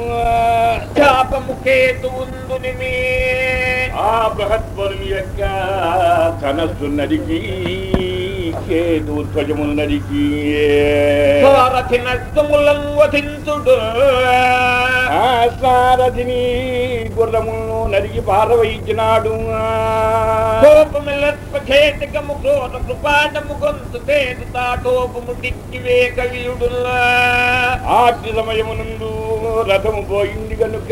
ఆ బృహద్బలుని యొక్క కనస్సు నరికి కేతు ధ్వజమును నరికి సారథి నష్టములను వధించుడు ఆ సారథిని గుర్రములను నరికి పారవయించినాడు కోపమిల్లత్పఖేతికము క్రోధ కృపాటము గొంతు తేదు తాటోపము దిక్కివే కవియుడు ఆటి సమయమునందు రథము పోయింది కనుక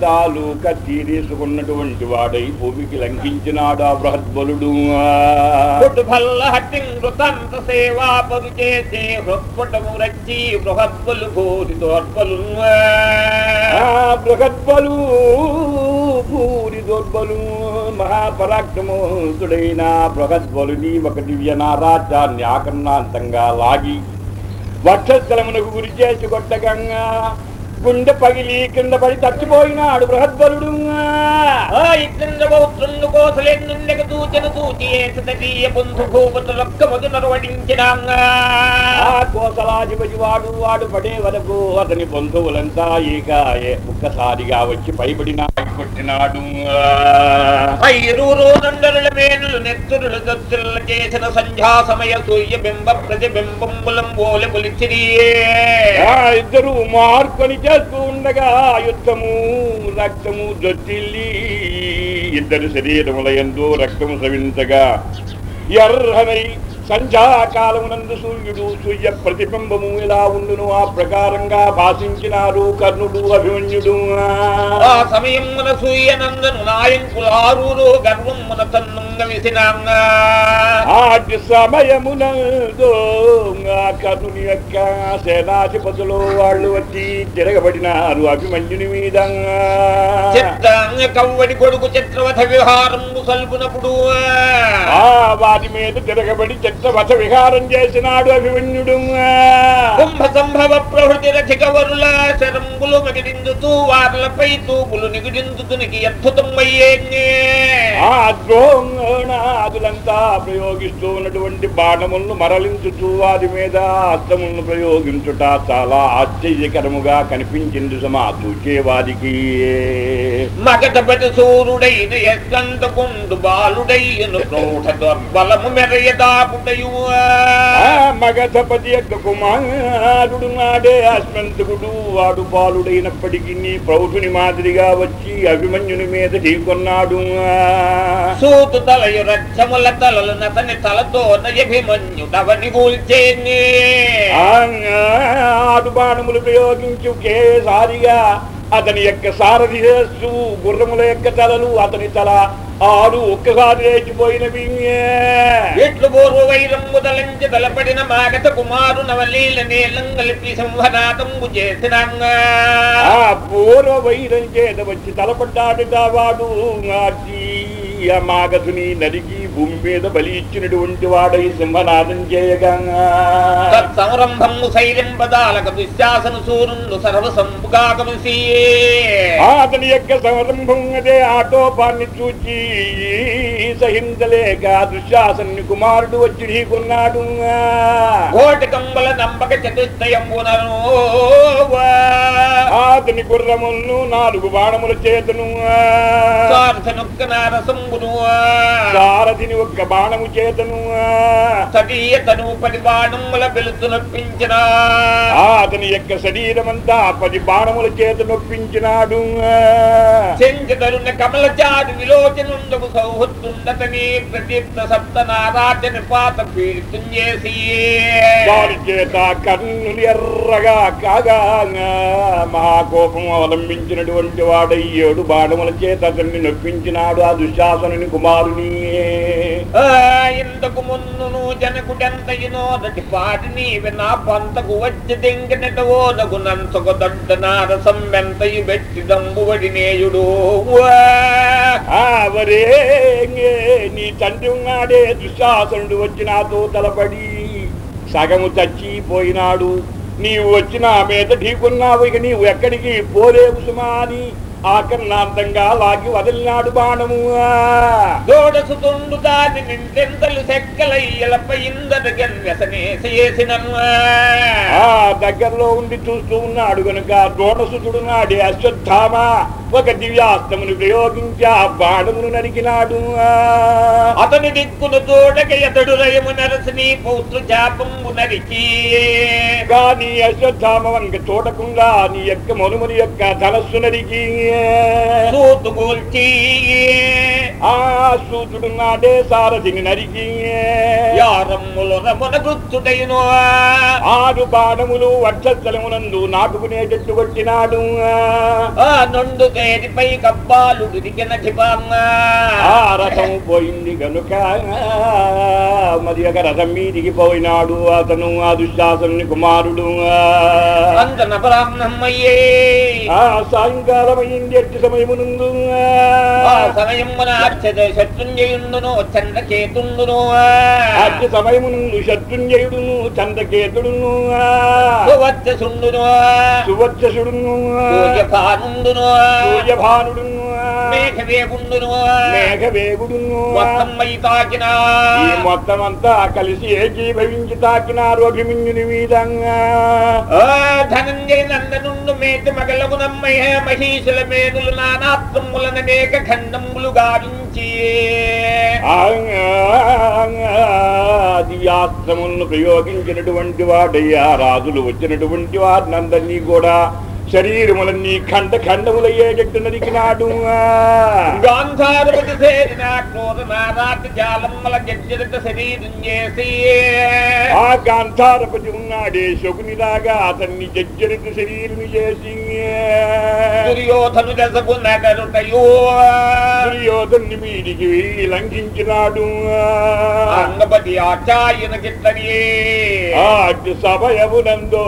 దాలు కత్తి తీసుకున్నటువంటి వాడై భూమికి లంఘించినాడు ఆ బృహద్బలుడు కొట్టు భల్ల తంత సేవా పరు చేసే హృత్పటము రచ్చి బృహద్బలు భూరి దోర్బలు ఆ బృహద్బలు భూరి దోర్బలు మహాపరాక్రమోతుడైన బృహద్బలుని ఒక దివ్య నారాజ్యాన్ని ఆకర్ణాంతంగా లాగి వక్షస్థలమునకు గురి చేసి కొట్టగంగా గుండె పగిలి కింద పడి చచ్చిపోయినాడు బృహద్బలుడు ఇట్లంద పౌత్రుండు కోసలేందుండక దూచన దూచి ఏసు తదీయ బంధు భూపత లొక్క మధు నరవడించినాంగా ఆ కోసలాధిపతి వాడు వాడు పడే వరకు అతని బంధువులంతా ఏకాయే ఒక్కసారిగా వచ్చి పైబడిన కొట్టినాడు. ఐరూరు నండరుల మేనులు నెత్తురులు దత్తుల చేసిన సంధ్యా సమయ సూర్య బింబ ప్రతిబింబంబులం ఓలె పులిచిరియే. ఇద్దరు మార్కొని చేస్తూ ఉండగా యుద్ధము రక్తము దొత్తిల్లి ఇద్దరు శరీరముల ఎందు రక్తము సవించగా ఎర్రనై సంధ్యాకాలమునందు సూర్యుడు సూర్య ప్రతిబింబము ఇలా ఉండును. ఆ ప్రకారంగా భాషించినారు కర్ణుడు అభిమన్యుడు. ఆ సమయమున సూర్యనందను నాయంకులారూరు గర్వమున ఆటి సమయమునందు కర్ణుని యొక్క సేనాధిపతులు వాళ్ళు వచ్చి తిరగబడినారు అభిమన్యుని మీద. చిత్రాంగ కవ్వడి కొడుకు చిత్రవథ విహారము సల్పునప్పుడు. ఆ వారి మీద తిరగబడి చిత్రవశ విహారం చేసినాడు అభిమన్యుడు. కుంభ సంభవ ప్రహృతి రథిక వరుల శరంబులు మగిడిందుతూ వార్లపై తూపులు నిగుడిందుతునికి అద్భుతం అయ్యే ఆ ద్రోణాదులంతా ప్రయోగిస్తూ ఉన్నటువంటి బాణములను మరలించుతూ వారి మీద అస్త్రములను ప్రయోగించుట చాలా ఆశ్చర్యకరముగా కనిపించింది సమా చూచేవారికి బాలుడైన మెరయదాపుటయు. ఆ మగధపతి యొక్క కుమారుడు నాడే అశ్వంతకుడు వాడు బాలుడైనప్పటికీ ప్రౌఢుని మాదిరిగా వచ్చి అభిమన్యుని మీద ఢీకొన్నాడు. సూతు తలయు రచ్చముల తలలు నతని తలతో నయభిమన్యుడవని కూల్చేని ఆ ఆడు బాణములు ప్రయోగించి ఒకేసారిగా అతని యొక్క సారథి శిరస్సు గుర్రముల యొక్క తలలు అతని తల ఆరు ఒక్కసారి లేచిపోయినవి. ఎట్లు పూర్వ వైరం ముదలంచి తలపడిన మాగత కుమారు నవలీల నీలం కలిపి సంహనాదంబు చేసినాంగా. ఆ పూర్వ వైరం చేత వచ్చి తలపడ్డాడుగా వాడు. నాటి మాగధుని నరికి భూమి మీద బలి ఇచ్చినటువంటి వాడై సింహనాదం చేయగా దుశ్శాసన అతని యొక్క సంరంభం అదే ఆటోపాన్ని చూచి సహించలేక దుశ్శాసన్ని కుమారుడు వచ్చి ఢీకున్నాడు కోటి కంబల నంబక చతుష్టయంబునను అతని గుర్రములను నాలుగు బాణముల చేతను సార్థనుక్క సారథిని ఒక్క బాణము చేతను. తను పది బాణముల వెలుతు నొప్పించిన. అతని యొక్క శరీరమంతా పది బాణముల చేత నొప్పించినాడు. చెంచదరుణ కమల చారు విలోచనుండకు సౌహృత్తుండతని ప్రదీప్త సప్త నారాజ నిపాత పీడితం చేసి. వారి చేత కన్నులు ఎర్రగా కాగా మహాకోపం అవలంబించినటువంటి వాడై ఏడు బాణముల చేత అతన్ని నొప్పించినాడు ఆ దుశ్శాసనుని కుమారుని. ఇంతకు మున్నును జనకుడెంతయునో దటి పాటి నీవె నా పంతకు వచ్చి దింగినటవో నగు నంతకు దొడ్డ నారసం వెంతయు పెట్టి దంబువడి నేయుడు ఆవరే నీ తండ్రి ఉన్నాడే దుశ్శాసనుడు వచ్చి నాతో తలపడి సగము చచ్చిపోయినాడు నీవు వచ్చిన మీద ఢీకున్నావు ఇక నీవు ఎక్కడికి పోలేవు సుమా అని ఆకర్ణార్థంగా లాగి వదిలినాడు బాణము. దోడసుతుండు దాని నింటెంతలు సెక్కలయ్యలపై ఇందరగన్ ఆ దగ్గరలో ఉండి చూస్తూ ఉన్నాడు గనుక దోడసుతుడు నాడి అశ్వత్థామ. ఒక దివ్యాస్తమును ప్రయోగించి ఆ బాణమును నరికినాడు. అతని దిక్కును దూడక ఎతడు రయము నరసిని పౌత్రు జాపంబు నరికి. కానీ అశ్వత్థామ వంక చూడకుండా నీ యొక్క మనుమని యొక్క ధనస్సు నరికి. సూతు గూల్చి ఆ సూతుడు నాడే సారథిని నరికి యారమ్ముల రమున గుర్తుడైను ఆరు బాణములు వక్షస్థలమునందు నాటుకునేటట్టు కొట్టినాడు ఆ నుండు తేరిపై కబ్బాలు దిగిన ఆ రథం పోయింది గనుక మరి ఒక రథం మీదికి పోయినాడు అతను ఆ దుశ్శాసనుని కుమారుడు అందన బ్రాహ్మణమ్మయ్యే ఆ సాయంకాలం సమయమునందు ఆ సమయమున అర్చద శత్రుంజయుండును చంద్రకేతుండును శత్రుంజయుడును చంద్రకేతుడును సువర్చసుండును సువర్చసుడును సూర్యభానుండును సూర్యభానుడును మేఘవేగుండును మేఘవేగుడును మొత్తమ్మై తాకిన. ఈ మొత్తం అంతా కలిసి ఏకీభవించి తాకినారు అభిమన్యుని ఆ ధనంజయ నందనుండు మేటి మగలమునమ్మయ మహీషుల మేనులు నానాత్రములననేక ఖండములు గావించి దివ్యాస్త్రములను ప్రయోగించినటువంటి వాడయ్యా రాజులు వచ్చినటువంటి వారినందరినీ కూడా. శరీరములన్నీ ఖండ ఖండములయ్యేటట్టు నరికినాడు గాంధారపతి సేరిన క్రోధ నారాటి జాలమ్మల గజ్జరిత శరీరం చేసి. ఆ గాంధారపతి ఉన్నాడే శకునిలాగా అతన్ని జజ్జరిత శరీరం చేసి. దుర్యోధను దశకు నగరుటయో. దుర్యోధన్ని మీదికి లంఘించినాడు. అంగపతి ఆచార్యన గిట్టరియే ఆ అటు సభయమునందో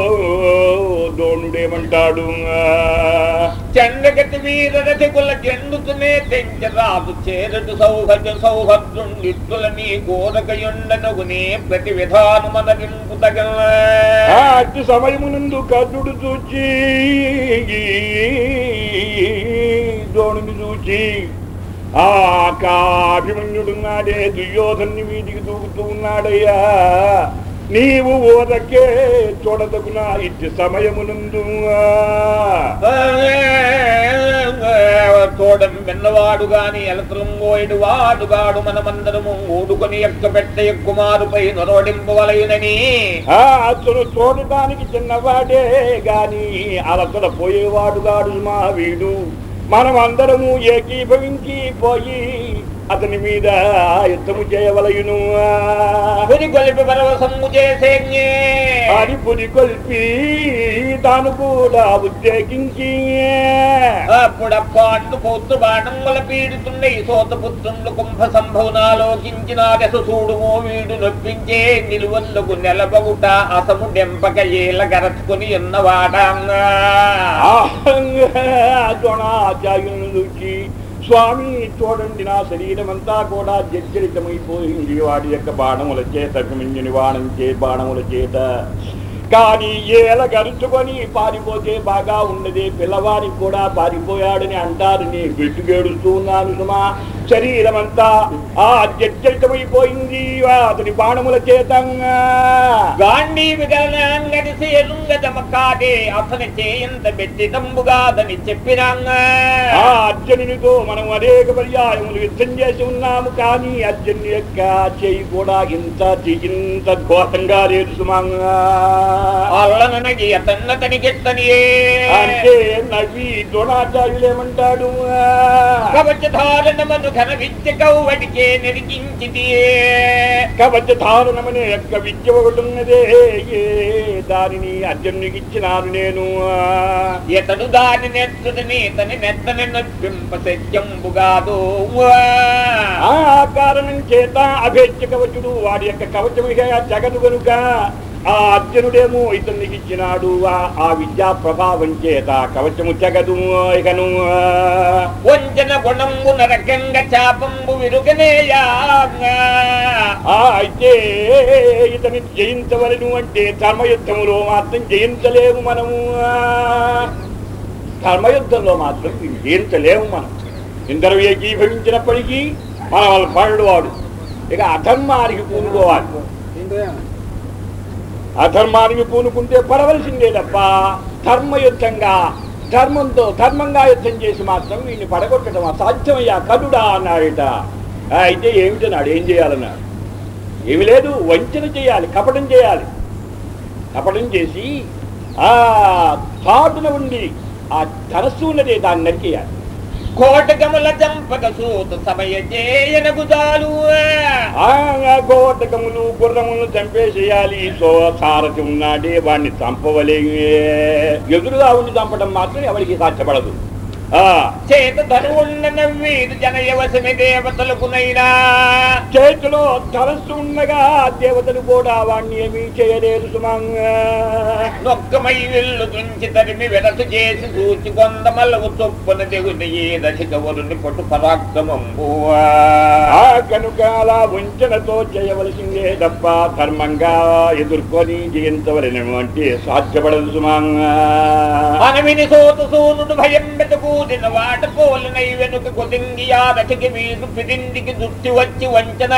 దోణుడేమంటాడు చండగతి వీరరథి కుల జండుతునే తెంచరాదు చేరటు సౌహజ సౌహద్రుండిత్తుల నీ గోరకయుండనగునే ప్రతి విధాను మన వింపుతగ అటు సమయమునందు కర్ణుడు చూచి దోణుని చూచి ఆ కాభిమన్యుడున్నాడే దుర్యోధన్ని వీటికి దూకుతూ ఉన్నాడయ్యా. నీవు ఓదకే చూడదగునా ఇట్టి సమయమునందు. తోడం వెన్నవాడు గాని ఎలతలం పోయిడు వాడుగాడు మనమందరము ఊడుకొని ఎక్క పెట్ట కుమారుపై నొరవడింపవలయునని. ఆ అతను చూడటానికి చిన్నవాడే గాని అలసల పోయేవాడుగాడు మా వీడు. మనం అందరము ఏకీభవించి పోయి అతని మీద యుద్ధము చేయవలయును. పురి గొలిపి పరవసము చేసే అని పురి కొల్పి తాను కూడా ఉద్రేకించి. అప్పుడప్పాండు పౌత్రు బాణముల పీడుతుండే సోత పుత్రుండు కుంభ దశ చూడుమో వీడు నొప్పించే నిలువల్లకు నెలబగుట అసము డెంపక ఏల గరచుకొని ఉన్నవాడంగా ద్రోణాచార్యులను చూచి స్వామి చూడండి నా శరీరం అంతా కూడా జర్జరితమైపోయింది వాడి యొక్క బాణముల చేత మింజుని బాణం చే బాణముల చేత కానీ ఏల గరుచుకొని పారిపోతే బాగా ఉన్నది పిల్లవాడికి కూడా పారిపోయాడని అంటారు. నీ గెట్టుగేడుస్తూ ఉన్నాను సుమా. శరీరం అంతా ఆ జర్జరితమైపోయింది అతని బాణముల చేతంగా. అతని చేయంత బెట్టిదంబుగాదని చెప్పినాంగా. ఆ అర్జునునితో మనం అనేక పర్యాయములు యుద్ధం చేసి ఉన్నాము. కానీ అర్జునుని యొక్క చేయి కూడా ఇంత ఇంత ఘోషంగా లేదు సుమంగా అంటే ద్రోణాచార్యులేమంటాడు. కవచధారణమను ఘన విద్య కౌవడికే నెరిగించిది కవచ ధారణమనే యొక్క విద్య ఒకటి ఉన్నదే ఏ దానిని అర్జునునికి ఇచ్చినాను నేను. ఇతడు దాని నెత్తుదని తని నెత్తని నొప్పింప సత్యంబుగాదు ఆ కారణం చేత అభేచ్య కవచుడు వాడి యొక్క కవచముగా జగను గనుక ఆ అర్జునుడేమో ఇతనికి ఇచ్చినాడు. ఆ- ఆ విద్యా ప్రభావం చేత కవచము జగదు ఇకను. వంచన గుణంబు నరకంగ చాపంబు విరుగనేయా. ఆ అయితే ఇతని జయించవలను అంటే ధర్మయుద్ధములో మాత్రం జయించలేము మనము. ధర్మయుద్ధంలో మాత్రం జయించలేము మనం. ఇందరూ ఏకీభవించినప్పటికీ మన వాళ్ళ పరుడు వాడు. ఇక అధర్మానికి పూనుకోవాలి. అధర్మానికి పూనుకుంటే పడవలసిందే తప్ప ధర్మయుద్ధంగా ధర్మంతో ధర్మంగా యుద్ధం చేసి మాత్రం వీడిని పడగొట్టడం అసాధ్యమయ్యా కదుడా అన్నాడట. అయితే ఏమిటన్నాడు? ఏం చేయాలన్నాడు ఏమి లేదు వంచన చేయాలి కపటం చేయాలి. కపటం చేసి ఆ థాటున ఉండి ఆ ధనస్సు ఉన్నదే దాన్ని నరికేయాలి. కోటకముల చంపక సూత సమయ చేయనగుదాలు ఆ గుర్రములను గుర్రములు చంపేసేయాలి. సో సారథి ఉన్నాడే వాడిని చంపవలే ఎదురుగా ఉండి చంపడం మాత్రం ఎవరికి సాధ్యపడదు. చేత ధనువున్న నవ్వీదు జనయవసమి దేవతలకునైనా. చేతిలో ధనస్సు ఉండగా దేవతలు కూడా వాడిని ఏమీ చేయలేరు సుమంగా. నొక్కమై విల్లు తుంచి తరిమి వెడసు చేసి సూచి కొందమల్లవు చొప్పున తెగుని ఏదధిక వరుని పటు పరాక్రమంబు. ఆ కనుక అలా వంచనతో చేయవలసిందే తప్ప ధర్మంగా ఎదుర్కొని జయించవలెను అంటే సాధ్యపడదు సుమంగా. అనవిని సోత సూనుడు భయం కూడిన వాట పోలినై వెనుక కొదింగి ఆదటికి వీరు పిదిండికి దుట్టి వచ్చి వంచన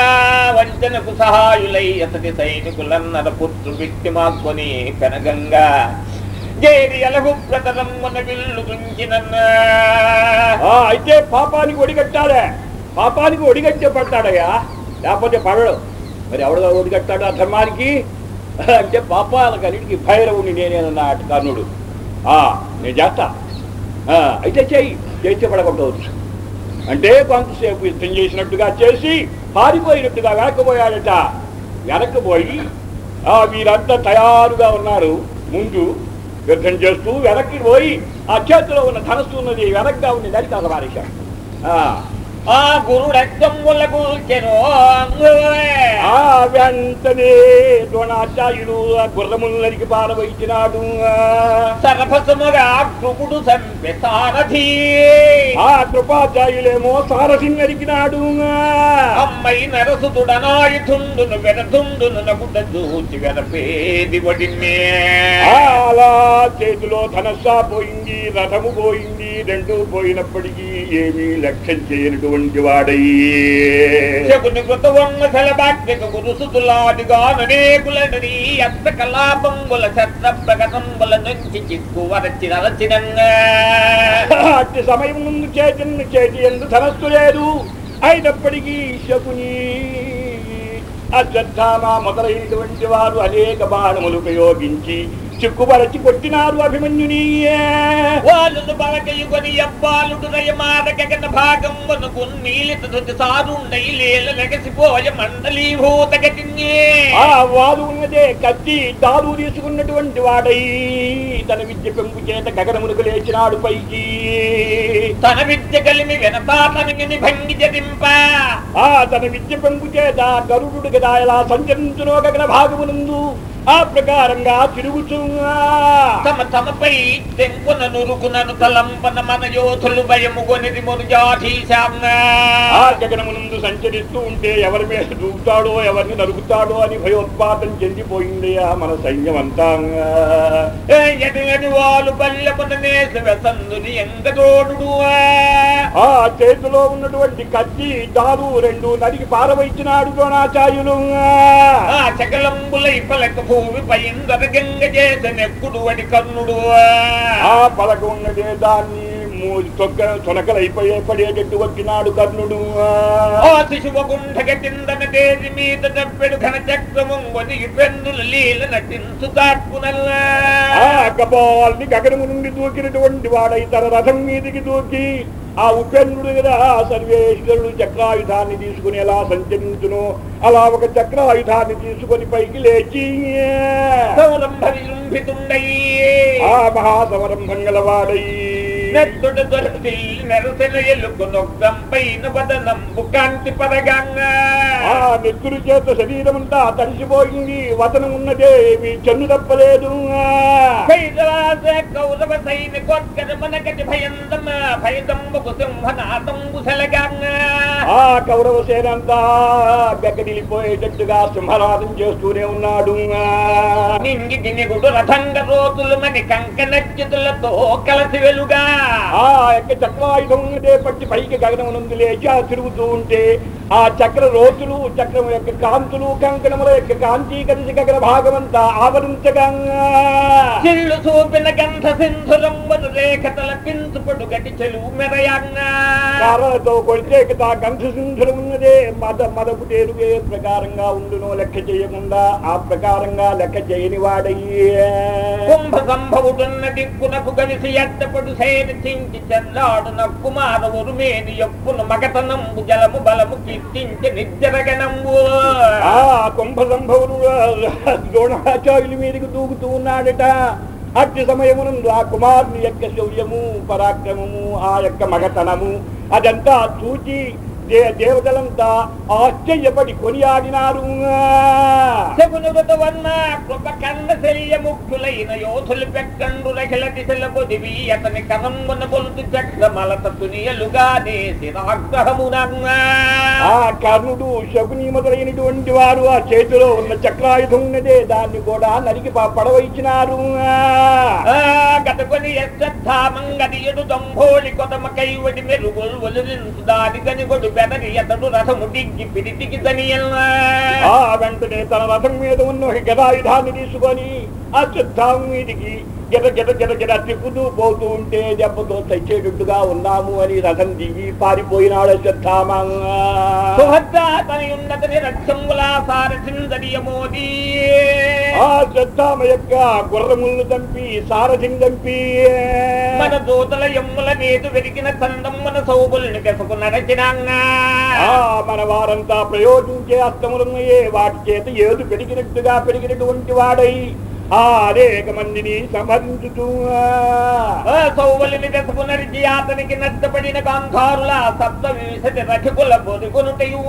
వంచనకు సహాయులై అతడి సైనికులన్నర పుత్రు విక్టిమాక్కొని పెనగంగా. జేరి అలగు ప్రతరమ్మన విల్లు తుంచినన్న అయితే పాపానికి ఒడిగట్టాలే. పాపానికి ఒడిగట్టే పడతాడయ్యా. లేకపోతే పడడు. మరి ఎవడు ఒడిగట్టాడు ఆ ధర్మానికి అంటే పాపాలకు అన్నిటికీ భైరవుని నేనేనన్నాడు కర్ణుడు. ఆ నేను చేస్తా అయితే చేయి చేస్తే పడకపోవచ్చు అంటే కొంతసేపు యుద్ధం చేసినట్టుగా చేసి పారిపోయినట్టుగా వెనక్కిపోయాడట. వెనక్కిపోయి ఆ వీరంతా తయారుగా ఉన్నారు. ముందు యుద్ధం చేస్తూ వెనక్కి పోయి ఆ చేతిలో ఉన్న ధనస్సు ఉన్నది వెనక్గా ఉంది నరికి అలవారేశాడు ఆ గురుడెక్కమ్ముల కూల్చెను ఆ వెంటనే ద్రోణాచార్యుడు ఆ గుర్రములు నరికి పారవయించినాడు సర్వసముగా కృపుడు సంపె సారథి. ఆ కృపాచార్యులేమో సారథిని నరికినాడు అమ్మై నరసుతుడనాయుధుండును వెనదుండును నగుడ వెనపేది వడిన్నే. అలా చేతిలో ధనస్సా పోయింది రథము పోయింది రెండు పోయినప్పటికీ ఏమీ లక్ష్యం శకుని కలాపంబుల శస్త్ర నుంచి చిక్కు వరచి నరచినంగా అట్టి సమయం ముందు చేతిని చేతి ఎందు ధనస్సు లేదు. అయినప్పటికీ శకుని అశ్వత్థామ మొదలైనటువంటి వారు అనేక బాణములు ఉపయోగించి చిక్కుపరచి కొట్టినారు అభిమన్యుని. వాళ్ళను బలకయుగని అబ్బాలుడు భాగం వనుకు నీలిత ధృతి సారుండై లేల లగసిపోయ మండలీభూత గతిన్యే. ఆ వారు ఉన్నదే కత్తి దారు తీసుకున్నటువంటి వాడై తన విద్య పెంపు చేత గగనమునకు లేచినాడు పైకి. తన విద్య కలిమి వెనతాతనగిని భంగి జరింప ఆ తన విద్య పెంపు చేత గరుడు గదా ఎలా సంచరించునో గగన భాగమునందు. ఆ ప్రకారంగా తిరుగుతూ తమ తమపై తెంపున నురుకునను తలంపన మన యోధులు భయము కొనిది మురుజాధీశాంగా ఆ సంచరిస్తూ ఉంటే ఎవరి మీద దూకుతాడో ఎవరిని నరుకుతాడో అని భయోత్పాతం చెందిపోయింది ఆ మన సైన్యం అంతా వాళ్ళు పల్లెమున నేసి వెసందుని ఎంగదోడు ఆ చేతిలో ఉన్నటువంటి కత్తి దారు రెండు నరికి పారవైచినాడు ద్రోణాచార్యులు ఆ చకలంబులై పలక భూమి పైందర గంగ చేసనెక్కుడు వడి కర్ణుడు. ఆ పలక ఉన్నదే దాన్ని తొక్క పడేటట్టు వచ్చినాడు కర్ణుడు. ఆ శిశువగుంఠ గతిందన తేజి మీద దప్పెడు ఘన చక్రము పెన్నులు లీల నటించు దాక్కునల్లా ఆ కపాల్ని గగనము నుండి దూకినటువంటి వాడై తన రథం మీదికి దూకి ఆ ఉపేంద్రుడు కదా సర్వేశ్వరుడు చక్రాయుధాన్ని తీసుకుని ఎలా సంచరించును. అలా ఒక చక్రాయుధాన్ని తీసుకొని పైకి లేచి. ఆ మహాసమరం గలవాడై నెత్తుడ దొరికి నెరసెల ఎలుకు నొగ్గం పైన బదనంబు కాంతి పరగంగా ఆ నెత్తురు చేత శరీరమంతా తడిసిపోయింది వతనం ఉన్నదే ఏమీ చెన్ను తప్పలేదు కౌరవ సైనికోత్కర మనకటి భయందమ భయదంబకు సింహనాదంబు సెలగంగా ఆ కౌరవ సేనంతా బెక్కడిల్లిపోయేటట్టుగా సింహనాదం చేస్తూనే ఉన్నాడు నింగి గినిగుడు రథంగ రోజులు మని కంకణచ్యుతులతో కలసి వెలుగా ఆ యొక్క చక్రాయుధం పట్టి పైకి గగనమునందు లేచి ఆ తిరుగుతూ ఉంటే ఆ చక్ర రోతులు చక్రం యొక్క కాంతులు కంకణముల యొక్క కాంతి కలిసి గగన భాగమంతా ఆవరించగా చూపిన గంధ సింధురంబను రేఖ తలపించుపడు గటి చెలువు మెరయంగా కారణతో కొడితే ఆ గంధ సింధులు ఉన్నదే మద మదపు తేరుగే ప్రకారంగా ఉండును లెక్క చేయకుండా ఆ ప్రకారంగా లెక్క చేయని వాడయ్యే. కుంభ సంభవుడున్న దిక్కునకు కలిసి ఎత్తపడు సేని కీర్తించి చెల్లాడున కుమారవురు మేని ఎప్పును మగతనంబు జలము బలము కీర్తించి నిజ్జరగనంబు ఆ కుంభ సంభవుడు ద్రోణాచార్యుల మీదకి దూకుతూ ఉన్నాడట అట్టి సమయమునందు ఆ కుమారుని యొక్క శౌర్యము పరాక్రమము ఆ యొక్క మగతనము అదంతా చూచి దే దేవతలంతా ఆశ్చర్యపడి కొనియాడినారు. ముఖ్యులైన యోధులు పెక్కండు రఖిల దిశల పొదివి అతని కరంబున కొలుతు చక్రమలత తునియలుగా దేశిరాగ్రహమునంగా ఆ కర్ణుడు శకుని మొదలైనటువంటి వారు ఆ చేతిలో ఉన్న చక్రాయుధం ఉన్నదే దాన్ని కూడా నరికి ప- పడవైచినారు గతకొని ఎశ్రద్ధామంగదియుడు దంభోళి కొతమ కైవడి మెరుగులు దాని గనిగొడు పెదవి అతడు రథము దిగ్గి పిడిటికి దనియల్లా ఆ వెంటనే తన రథం మీద ఉన్న గదాయుధాన్ని తీసుకొని ఆ చుద్ధాం మీదికి గిట గిట గిట గిట తిప్పుతూ పోతూ ఉంటే దెబ్బతో తెచ్చేటట్టుగా ఉన్నాము అని రథం దిగి పారిపోయినాడు ఆ యొక్క గుర్రములను దంపి సారథిని దంపి మన దూతల ఎమ్ముల నేదు వెరిగిన తందమ్మన సౌబుల్ని దెసకు నరచినాంగా ఆ మన వారంతా ప్రయోగించే అస్తములున్నాయే వాటి చేత ఏదు పెరిగినట్టుగా పెరిగినటువంటి వాడై ఆ అనేక మందిని సంహరించుతూ సౌబలిని దెసకు నరిచి అతనికి నష్టపడిన గాంధారుల సప్త వింశతి రథకుల పొదుగునుటయు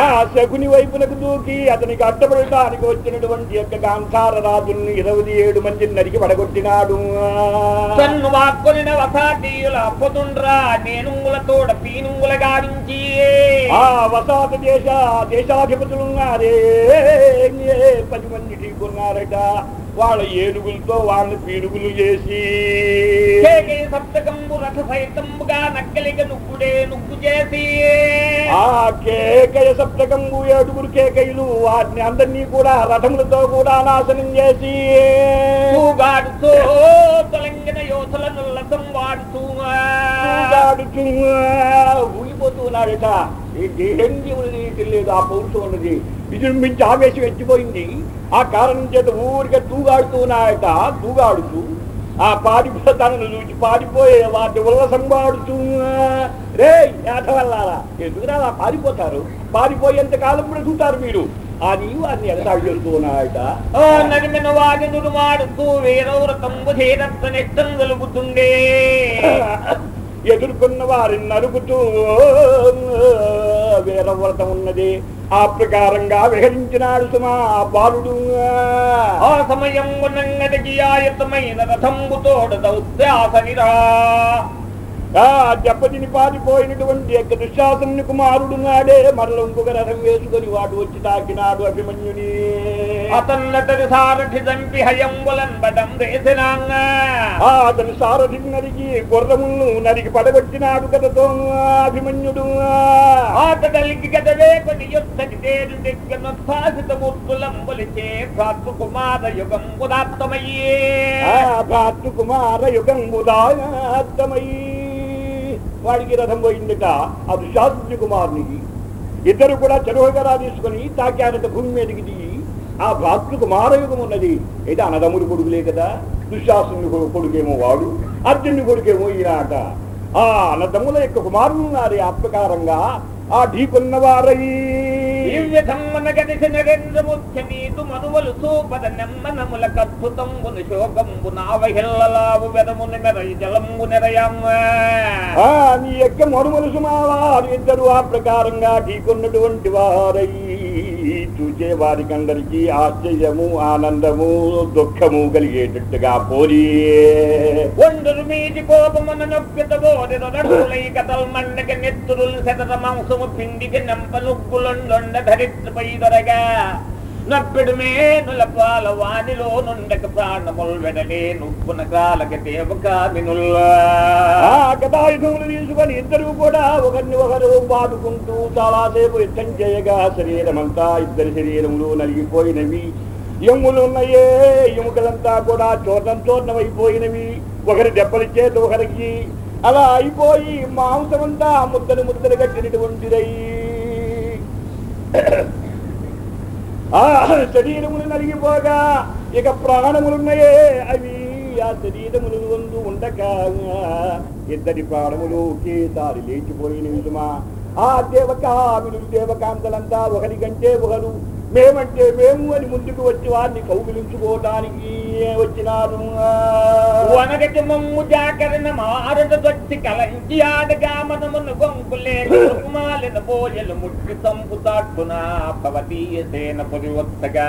ఆ శకుని వైపునకు దూకి అతనికి అడ్డపడటానికి వచ్చినటువంటి యొక్క గాంధార రాజుల్ని ఇరవై ఏడు మందిని నరికి పడగొట్టినాడు తన్ను వాక్కొనిన వసాటీయుల పొతుండ్రా నేనుంగులతోడ పీనుంగుల గావించి. ఆ వసాత దేశ దేశాధిపతులు పది మంది ఢీకున్నారట. వాళ్ళ ఏనుగులతో వాళ్ళ పీనుగులు చేసి. సప్తకంబు రథ సైతంబుగా నక్కలిక నుగ్గుడే నుగ్గు చేసి. ఆ కేకయ సప్తకంబు ఏడుగురు కేకయులు వాటిని అందరినీ కూడా రథములతో కూడా నాశనం చేసి. తూగాడుతూ తొలంగిన యోధుల నుల్లసం వాడుతూ ఊగాడుతూ ఏంటి ఉన్నది తెలియదు ఆ పౌరుషం ఉన్నది. విజృంభించి ఆవేశం ఎత్తిపోయింది. ఆ కారణం చేత ఊరికే తూగాడుతున్నాడట తూగాడుతూ. ఆ పారిపోతానని చూసి పారిపోయే వాటి ఉల్లసం వాడుతూ రే యాథవల్లారా ఎందుకురా అలా పారిపోతారు? పారిపోయేంత కాలం కూడా చూతారు మీరు. అని వారిని ఎగతాడు చేస్తూ ఉన్నాడట ఓ నడిమిన వాగి నుడుమాడుతూ వీరవ్రతంబు ధీరత్వ నిష్టం గలుగుతుండే ఎదుర్కొన్న వారిని నరుకుతూ వీరవ్రతం ఉన్నది. ఆ ప్రకారంగా విహరించినాడు సుమా ఆ బాలుడు. ఆ సమయం నంగడికి ఆయతమైన రథంబు తోడ దౌత్యాసనిరా ఆ దెబ్బతిని పారిపోయినటువంటి యొక్క దుశ్శాసనుని కుమారుడు నాడే మరల ఇంకొక రథం వేసుకొని వాడు వచ్చి తాకినాడు అభిమన్యుని. అతన్నతడి సారథి దంపి హయంబులన్ బడం రేసినాంగా ఆ అతని సారథి నరికి గుర్రములను నరికి పడగొట్టినాడు కదతో అభిమన్యుడు. ఆటదలికి గదవే కొని యుద్ధకి తేరు దగ్గరొత్సాసిత మూర్తులంబులిచే భ్రాతృ కుమార యుగం ఉదాత్తమయ్యే భ్రాతృ కుమార యుగం ఉదాత్తమయ్యి వాడికి రథం పోయిందట. ఆ దుశ్శాసనుని కుమారునికి ఇద్దరు కూడా చెరువుగరా తీసుకుని తాకారట భూమి మీదకి దిగి. ఆ భ్రాతృ కుమారయుగం ఉన్నది. అయితే అన్నదమ్ముడు కొడుకులే కదా. దుశ్శాసనుని కొడుకేమో వాడు. అర్జునుడి కొడుకేమో ఈనాట. ఆ అన్నదమ్ముల యొక్క కుమారులు ఉన్నారు. ఆ ప్రకారంగా ఆ ఢీకొన్న వారయి ఈ మనువలు సూపద నెమ్మనముల కద్భుతంబును శోకంబు నావహిల్లలావు వెదముని మెరయి జలంబు నెరయమ్మ. నీ యొక్క మరుమలు సుమావారు ఇద్దరు ఆ ప్రకారంగా ఢీకొన్నటువంటి వారై చూసే వారికందరికీ ఆశ్చర్యము ఆనందము దుఃఖము కలిగేటట్టుగా పోరి ఒండురు మీది కోపమున నొప్పిత బోరి రొడడులై కథల్ మండక నెత్తురులు శతత మాంసము పిండికి నంపనుగ్గులొండొండ ధరిత్రపై దొరగా. నప్పెడు మేనుల పాల వానిలో నుండక ప్రాణముల్ వెడలే నుప్పున కాలక దేవకామినుల్లా తీసుకొని ఇద్దరు కూడా ఒకరిని ఒకరు బాదుకుంటూ చాలాసేపు యుద్ధం చేయగా శరీరమంతా ఇద్దరి శరీరములు నలిగిపోయినవి. ఎములు ఉన్నాయే ఎముకలంతా కూడా చూర్ణం చూర్ణమైపోయినవి. ఒకరి దెబ్బలు చేత ఒకరికి అలా అయిపోయి మాంసమంతా ముద్దలు ముద్దలు కట్టినటువంటిదై. ఆ శరీరములు నలిగిపోగా ఇక ప్రాణములున్నాయే. అవి ఆ శరీరములు వందు ఉండక. ఇద్దరి ప్రాణములు ఒకేసారి లేచిపోయిన విధమా ఆ దేవకాములు దేవకాంతలంతా ఒకరి కంటే ఒకరు మేమంటే మేము అని ముందుకు వచ్చి వారిని కౌగిలించుకోవటానికి వచ్చినాను వనగటి మమ్ము జాకరణ మారట దొచ్చి కలంచి ఆడగా మనమును గొంకులే కుమాలిన బోయలు ముట్టి సంపు తాట్టున పవతీయ సేన పొరివత్తగా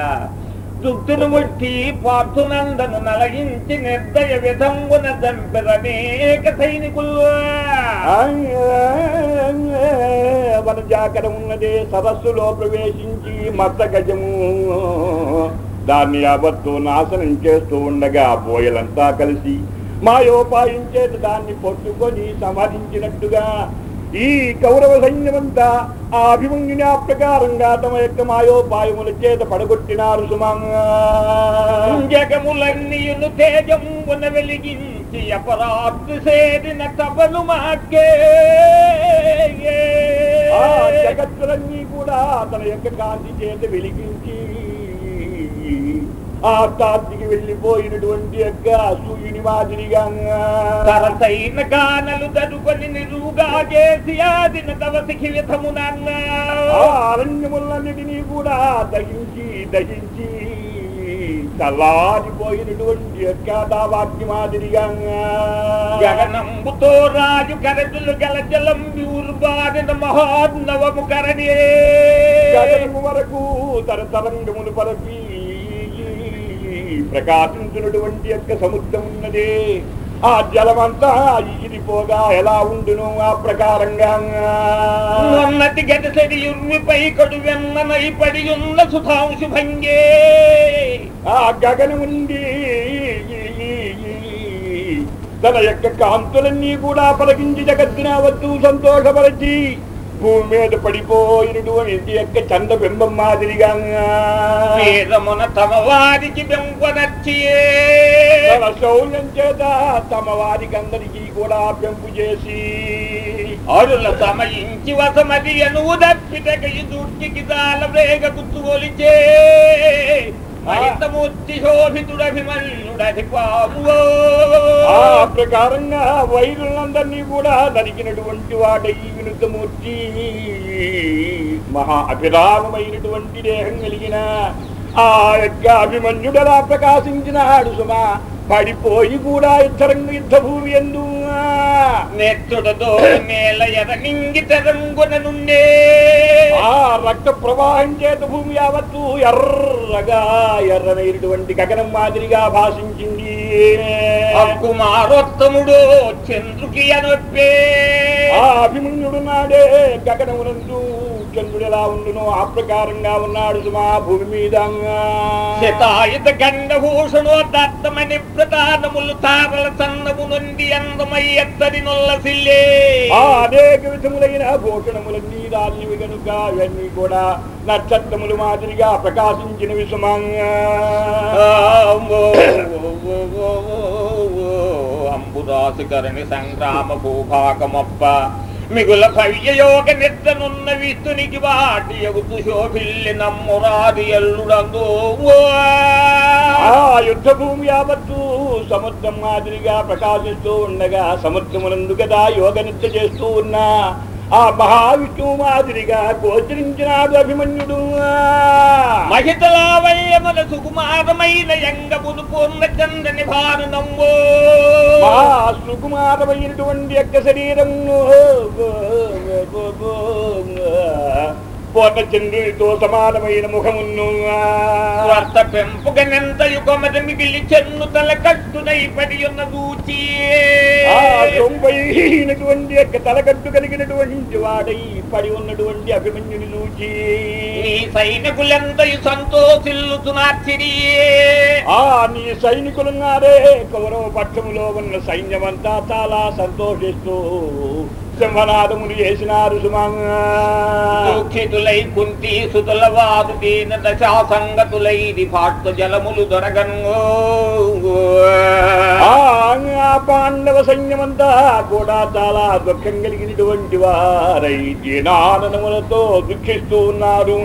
దుద్దును ముట్టి పార్థునందను నలగించి నిర్దయ విధంగున దంపెరనేక సైనికులు మన జాకర ఉన్నదే సరస్సులో ప్రవేశించి మత్త గజము దాన్ని యావత్తు నాశనం చేస్తూ ఉండగా బోయలంతా కలిసి మాయోపాయం చేతి దాన్ని పట్టుకొని సమాధించినట్టుగా ఈ కౌరవ సైన్యమంతా ఆ అభిమన్యుని ఆ ప్రకారంగా తమ యొక్క మాయోపాయముల చేత పడగొట్టినారు సుమంగా జగములన్నీయును తేజంబున వెలిగించి అపరాధు సేదిన తపలు మాకే. ఆ జగత్తులన్నీ కూడా తన యొక్క కాంతి చేత వెలిగించి ఆ తాత్తికి వెళ్ళిపోయినటువంటి యొక్క సూర్యుని మాదిరిగా సరసైన గానలు దరుకొని నిరుగా చేసి ఆదిన తవసికి విధమునన్న అరణ్యములన్నిటినీ కూడా దహించి దహించి చల్లారిపోయినటువంటి యొక్క దావాగ్ని మాదిరిగా గగనంబుతో రాజు కరతులు గల జలం ఊర్బారిన మహోన్నవము కరణే. గగనము వరకు తరతరంగములు పరపి ప్రకాశించినటువంటి యొక్క సముద్రం ఉన్నదే. ఆ జలమంతా ఇగిరిపోగా ఎలా ఉండును ఆ ప్రకారంగా? ఉన్నతి గడసడి యుర్మిపై కొడు వెన్ననై పడి ఉన్న సుధాంశు భంగే. ఆ గగనము నుండి తన యొక్క కాంతులన్నీ కూడా పలకించి జగత్తున వద్దు సంతోషపరచి భూమి మీద పడిపోయినటువంటి యొక్క చంద బింబం మాదిరిగా. వేదమున తమ వారికి బెంపనచ్చియే తన శౌర్యం చేత తమ వారికి అందరికీ కూడా పెంపు చేసి. అరుల సమయించి వసమది అనువు దప్పిటకయి దూర్చికి దాల వేగ గుర్తుగొలిచే ఆ ప్రకారంగా వైరులందరినీ కూడా నరికినటువంటి వాడై వినుద్ధమూర్తి. మహా అభిరామమైనటువంటి దేహం కలిగిన ఆ యొక్క అభిమన్యుడలా ప్రకాశించినాడు సుమా. పడిపోయి కూడా యుద్ధరంగ యుద్ధ భూమి ఎందు. నెత్తుడదో నేల ఎద నింగిత రంగున నుండే. ఆ రక్త ప్రవాహం చేత భూమి యావత్తు ఎర్రగా ఎర్రనైనటువంటి గగనం మాదిరిగా భాషించింది. కుమారోత్తముడు చంద్రుకి అనొప్పే. ఆ అభిమన్యుడు నాడే గగనమునందు చంద్రుడు ఎలా ఉండునో ఆ ప్రకారంగా ఉన్నాడు సుమా భూమి మీద. శతాయుత గండభూషణో దత్తమని ప్రధానములు తారల సన్నము నుండి అందమై ఎత్తడి నొల్లసిల్లే ఆ అనేక విధములైన భూషణములన్నీ దానివి గనుక ఇవన్నీ కూడా నక్షత్రములు మాదిరిగా ప్రకాశించినవి సుమంగా అంబుదాసుకరణి సంగ్రామ భూభాగమప్ప మిగుల భవ్యయోగ నిద్రనున్న విస్తునికి వాటి ఎగుతు శోభిల్లి నమ్మురాది ఎల్లుడందు ఆ యుద్ధ భూమి యావత్తు సముద్రం మాదిరిగా ప్రకాశిస్తూ ఉండగా సముద్రమునందు కదా యోగ నిత్య చేస్తూ ఉన్నా ఆ మహావిష్ణువు మాదిరిగా గోచరించినాడు అభిమన్యుడు. మహితలావయ్యముల సుకుమారమైన యంగమును పూర్ణ చందని భాను నమ్మో. మహా సుకుమారమైనటువంటి యొక్క శరీరము పూర్ణ చంద్రునితో సమానమైన ముఖమును స్వార్థ పెంపుగనెంత యుగమద మిగిలి చెన్ను తల కట్టునై పడి ఉన్న దూచి సొంపైనటువంటి యొక్క తలకట్టు కలిగినటువంటి వాడై పడి ఉన్నటువంటి అభిమన్యుని చూచి నీ సైనికులెంతయు సంతోషిల్లుతునార్చిరి. ఆ నీ సైనికులున్నారే కౌరవ పక్షములో ఉన్న సైన్యమంతా చాలా సంతోషిస్తూ సింహనాదములు చేసినారు సుమంగా దుఃఖితులై కుంతి సుతుల వాదు దీన దశా సంగతులైది పాట్టు జలములు దొరగను పాండవ సైన్యమంతా కూడా చాలా దుఃఖం కలిగినటువంటి వారై దీనానందములతో దుఃఖిస్తూ ఉన్నారు.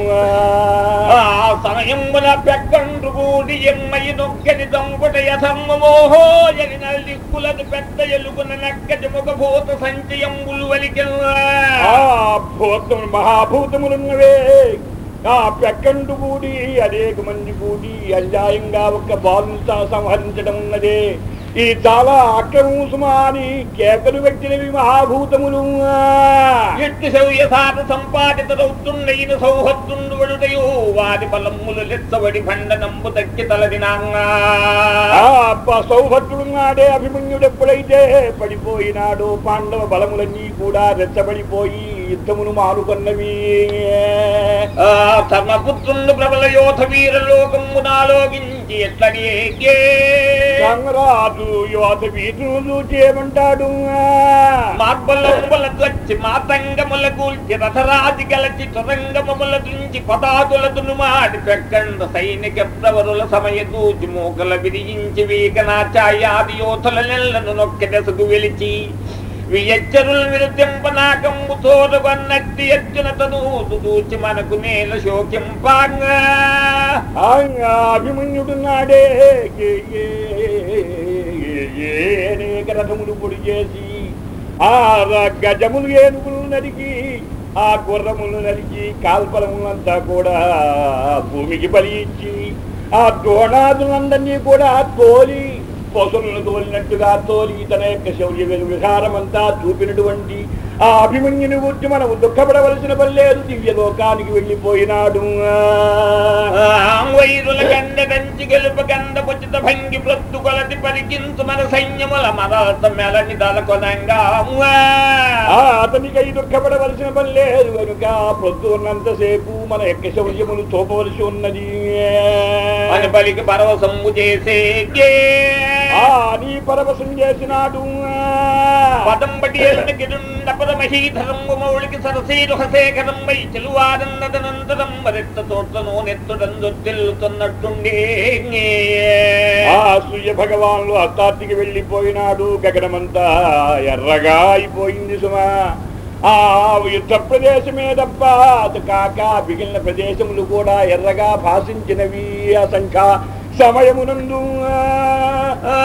ఆ సమయమున పెక్కండ్రు కూడి ఎమ్మయి నొక్కని దంపుట యథమ్మోహో ఎని నల్లిక్కులను పెద్ద ఎలుగున నక్కటి ముఖభూత సంచయంబులు భూతములు మహాభూతములున్నవే ఆ పెక్కండు కూడి అనేక మంది కూడి అన్యాయంగా ఒక బాలును సంహరించడం ఉన్నదే. ఈ చాలా అక్రమము సుమాని కేకలు పెట్టినవి మహాభూతములు. ఎట్టి శౌర్యసార సంపాదిత రౌతుండైన సౌహద్దుండు వడుటయు వారి బలములు లెచ్చబడి భండ నంబు తగ్గి తలదినాంగా సౌభద్రుడున్నాడే అభిమన్యుడు ఎప్పుడైతే పడిపోయినాడో పాండవ బలములన్నీ కూడా రెచ్చబడిపోయి యుద్ధమును మారుకొన్నవి ఆ ధర్మపుత్రుండు ప్రబల యోధ వీర లోకమునాలోకించి ఎట్లనే రాజు యోధ వీరులు చేయమంటాడు. మార్బల చూచి మాతంగముల కూల్చి రథరాజి గలచి తురంగముల తుంచి పతాతులతును మాడి పెక్కండ సైనిక ప్రవరుల సమయ దూచి మూకల విరిగించి వీకనాచాయాది యోధుల నెల్లను నొక్కి దశకు వెలిచి వియచ్చరుల విరుద్ధింపనాకంబు తోడుగొన్నట్టి ఎత్తున తనూతు దూచి మనకు నేల శోకింపాంగా అభిమన్యుడున్నాడే అనేక రథములు పొడి చేసి ఆ గజములు ఏనుగులు నరికి ఆ గుర్రములు నరికి కాల్పలములంతా కూడా భూమికి బలి ఇచ్చి ఆ ద్రోణాదులందరినీ కూడా తోలి పశువులను తోలినట్టుగా తోలి తన యొక్క శౌర్య విహారమంతా చూపినటువంటి ఆ అభిమన్యుని గురించి మనము దుఃఖపడవలసిన పనిలేదు. దివ్య లోకానికి వెళ్ళిపోయినాడు. వైరుల గండ దంచి గెలుప గండ పుచ్చిత భంగి ప్రొత్తు కొలది పరికించు మన సైన్యముల మరత మెలని ఆ అతనికై దుఃఖపడవలసిన పని లేదు కనుక ప్రొద్దున్నంతసేపు మన యొక్క శౌర్యములు చూపవలసి ఉన్నది. అని పలికి పరవశంబు చేసే నీ పరవశం చేసినాడు. పదం బటి గిరుండ పరమహీధరంబు మౌళికి సరసీరు హసేకరం వై చెలువారన్నదనంతరం మరెత్త తోటను నెత్తుడందొత్తిల్లుతున్నట్టుండే ఆ సూర్య భగవాన్లు హస్తార్తికి వెళ్ళిపోయినాడు. గగనమంతా ఎర్రగా అయిపోయింది సుమా. ఆ యుద్ధ ప్రదేశమే తప్ప అది కాక మిగిలిన ప్రదేశములు కూడా ఎర్రగా భాషించినవి. అసంఖ్య సమయమునందు ఆ,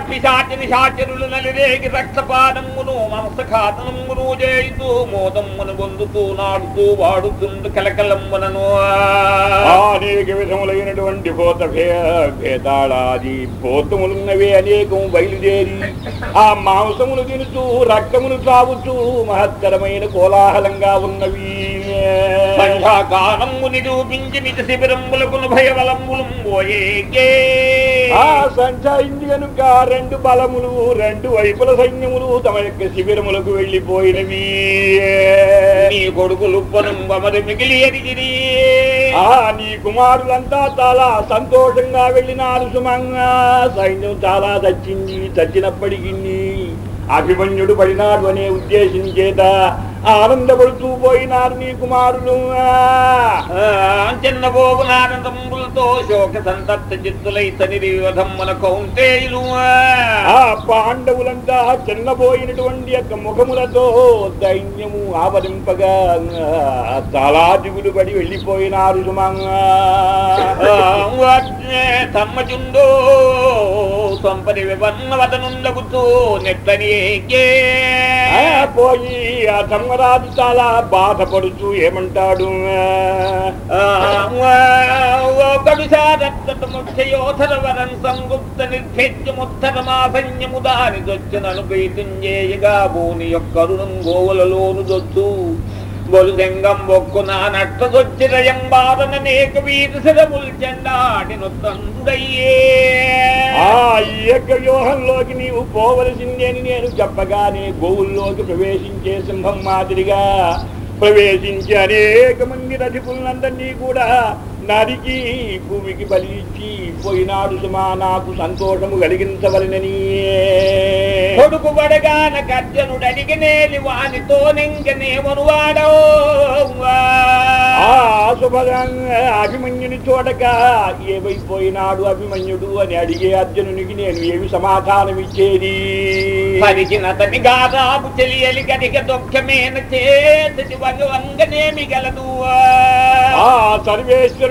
పిశాచ నిశాచరులు నలిరేగి రక్తపానమును మాంసఖాతనమును చేయుతూ మోదమ్మును పొందుతూ నాడుతూ వాడుతుండు కలకలమ్మునను అనేక విధములైనటువంటి భూత భే- భేతాళాది అనేకం బయలుదేరి ఆ మాంసములు తినుతూ రక్తమును తాగుతూ మహత్తరమైన కోలాహలంగా ఉన్నవి. సంఘాకారము నిరూపించి నిజ శిబిరములకు భయబలములు పోయేగే ఆ సంచయింది కనుక రెండు బలములు రెండు వైపుల సైన్యములు తమ యొక్క శిబిరములకు వెళ్ళిపోయినవి. నీ కొడుకులు పనుమరి మిగిలి ఎరిగిరి ఆ నీ కుమారులంతా చాలా సంతోషంగా వెళ్ళినారు సుమంగా. సైన్యం చాలా చచ్చింది చచ్చినప్పటికీ అభిమన్యుడు పడినాడు అనే ఉద్దేశం చేత ఆనందపడుతూ పోయినారు నీ కుమారులు. చిన్నబోగు నానందములతో శోక సంతప్త చిత్తులై తనిరి విధమ్మన కౌంటేయులు ఆ. పాండవులంతా చిన్నపోయినటువంటి యొక్క ముఖములతో దైన్యము ఆవరింపగా చాలా దిగులు పడి వెళ్ళిపోయినారు సుమంగా తమ్మచుండో సంపరి వివన్న వదనుండగుతూ నెట్టని ఆ, పోయి ఆ ధర్మరాజు చాలా బాధపడుతూ ఏమంటాడు? కడుసారత్తముఖ్యయోధర వరం సంగుప్త నిర్భేద్యముత్తర మాసన్యము దాని పైతుంజేయగా భూని యొక్క రుణం గోవులలోను దొద్దు బొలుదెంగం దెంగం బొక్కు నా నట్ట దొచ్చిరయం బాధననేక వీధి ఆ యొక్క వ్యూహంలోకి నీవు పోవలసిందేని నేను చెప్పగానే గోవుల్లోకి ప్రవేశించే సింహం మాదిరిగా ప్రవేశించి అనేక మంది రథికులందరినీ కూడా నరికి భూమికి బలి ఇచ్చి పోయినాడు సుమా నాకు సంతోషము కలిగించవలనని కొడుకు పడగాన కర్జనుడడిగినేది వానితో నెంగనేమను వాడో. ఆ శుభంగా అభిమన్యుని చూడక ఏమైపోయినాడు అభిమన్యుడు అని అడిగే అర్జునునికి నేను ఏమి సమాధానం ఇచ్చేది? పరిచినతని గారాపు చెలియలి గడిగ దుఃఖమేన చేతి వంగనేమి గలదు? ఆ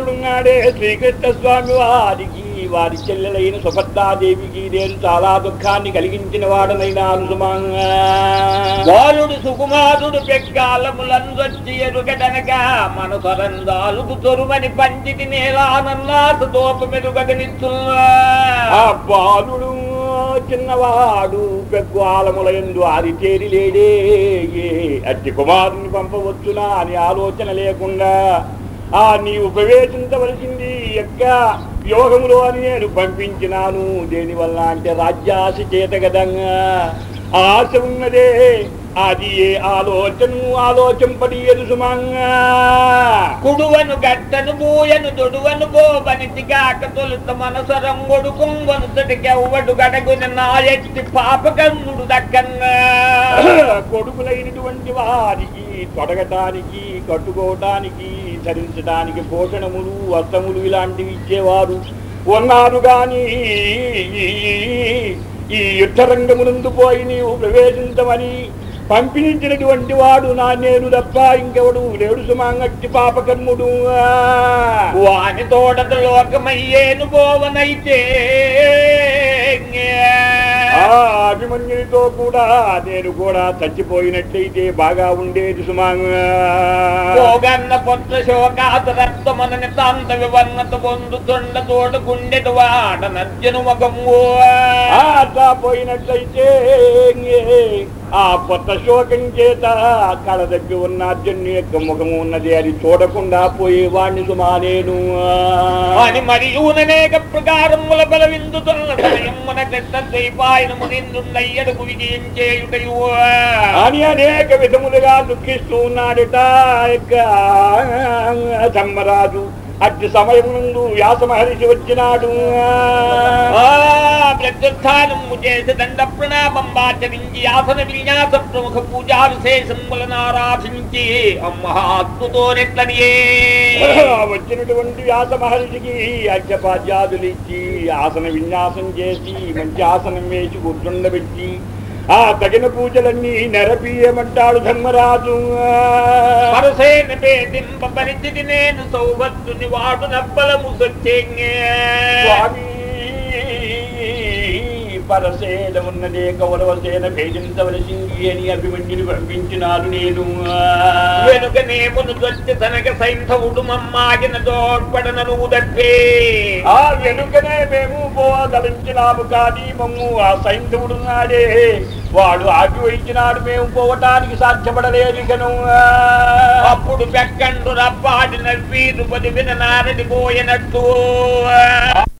సర్వేశ్వరుడున్నాడే శ్రీకృష్ణ స్వామి వారికి వారి చెల్లెలైన సుభద్రాదేవికి నేను చాలా దుఃఖాన్ని కలిగించిన వాడనైనాను సుమంగా బాలుడు సుకుమారుడు పెక్కాలములందొచ్చి ఎరుగడనగా మన తరందాలుకు తొరుమని పంచితి నేలానన్నాస ఆ బాలుడు చిన్నవాడు పెగ్గు ఆలములయందు ఆరితేరి లేడే. ఏ అట్టి కుమారుని పంపవచ్చునా అని ఆలోచన లేకుండా ఆ నీవు ప్రవేశించవలసింది యొక్క యోగములో అని నేను పంపించినాను. దేనివల్ల అంటే రాజ్యాశ చేత గదంగా ఆశ ఉన్నదే. అది ఏ ఆలోచను ఆలోచింపడి ఎదుసుమంగా. కుడువను గట్టను బూయను దొడువను బోబనితిగాక తొలుత మనసరం ఒడుకుంవను తడికెవ్వడు గడగున నాయట్టి పాపకన్నుడు దక్కన్నా కొడుకులైనటువంటి వారికి తొడగటానికి కట్టుకోవటానికి ధరించడానికి భూషణములు వస్త్రములు ఇలాంటివి ఇచ్చేవారు. ఉన్నారు గాని ఈ యుద్ధరంగమునందు పోయి నీవు ప్రవేశించమని పంపించినటువంటి వాడు నా నేను తప్ప ఇంకెవడు లేడు సుమాంగట్టి పాపకర్ముడు. వాని తోడత లోకమయ్యేను పోవనైతే ఆ అభిమన్యుడితో కూడా నేను కూడా చచ్చిపోయినట్లయితే బాగా ఉండేది సుమాంగా. పోగన్న పొత్ర శోకాతరత్వమనని తాంత వివర్ణత పొందుతుండ తోట గుండెడు వాడ నర్జను మగము. ఆ అట్లా పోయినట్లయితే ఆ కొత్త శోకం చేత కళ దగ్గర ఉన్న అర్జును యొక్క ముఖము ఉన్నది. అది చూడకుండా పోయేవాణ్ణి సుమా నేను అని మరియు అనేక ప్రకారముల బల విందుతున్న సమయమున విజయం చేయుటయు. అని అనేక విధములుగా దుఃఖిస్తూ ఉన్నాడట. యొక్క ధర్మరాజు. అట్టి సమయం ముందు వ్యాస మహర్షి వచ్చినాడు ప్రత్యుత్నము చేసి దండ ప్రణామం ఆచరించి ఆసన విన్యాస ప్రముఖ పూజాలు శేషములనారాధించి అమ్మహాత్ముతో నెట్లనియే. వచ్చినటువంటి వ్యాస మహర్షికి అర్ఘ్యపాద్యాదులు ఇచ్చి ఆసన విన్యాసం చేసి మంచి ఆసనం వేసి కూర్చుండబెట్టి ఆ తగిన పూజలన్నీ నెరపీయమంటాడు ధర్మరాజు. నేను సౌభద్రుని వాడు నబ్బలము సొచ్చేంగే స్వామి పరసేన ఉన్నదే కౌరవసేన భేదించవలసింది అని అభిమన్యుని పంపించినాను నేను. వెనుక నేమును దొచ్చి తనక సైంధవుడు మమ్మాగిన తోడ్పడనను ఉదప్పే ఆ వెనుకనే మేము పోదలించినాము కానీ మమ్ము ఆ సైంధవుడు నాడే వాడు ఆపి వహించినాడు మేము పోవటానికి సాధ్యపడలేదు ఇకను. అప్పుడు పెక్కండు రప్పాడిన వీరుపది విన నారడి పోయినట్టు.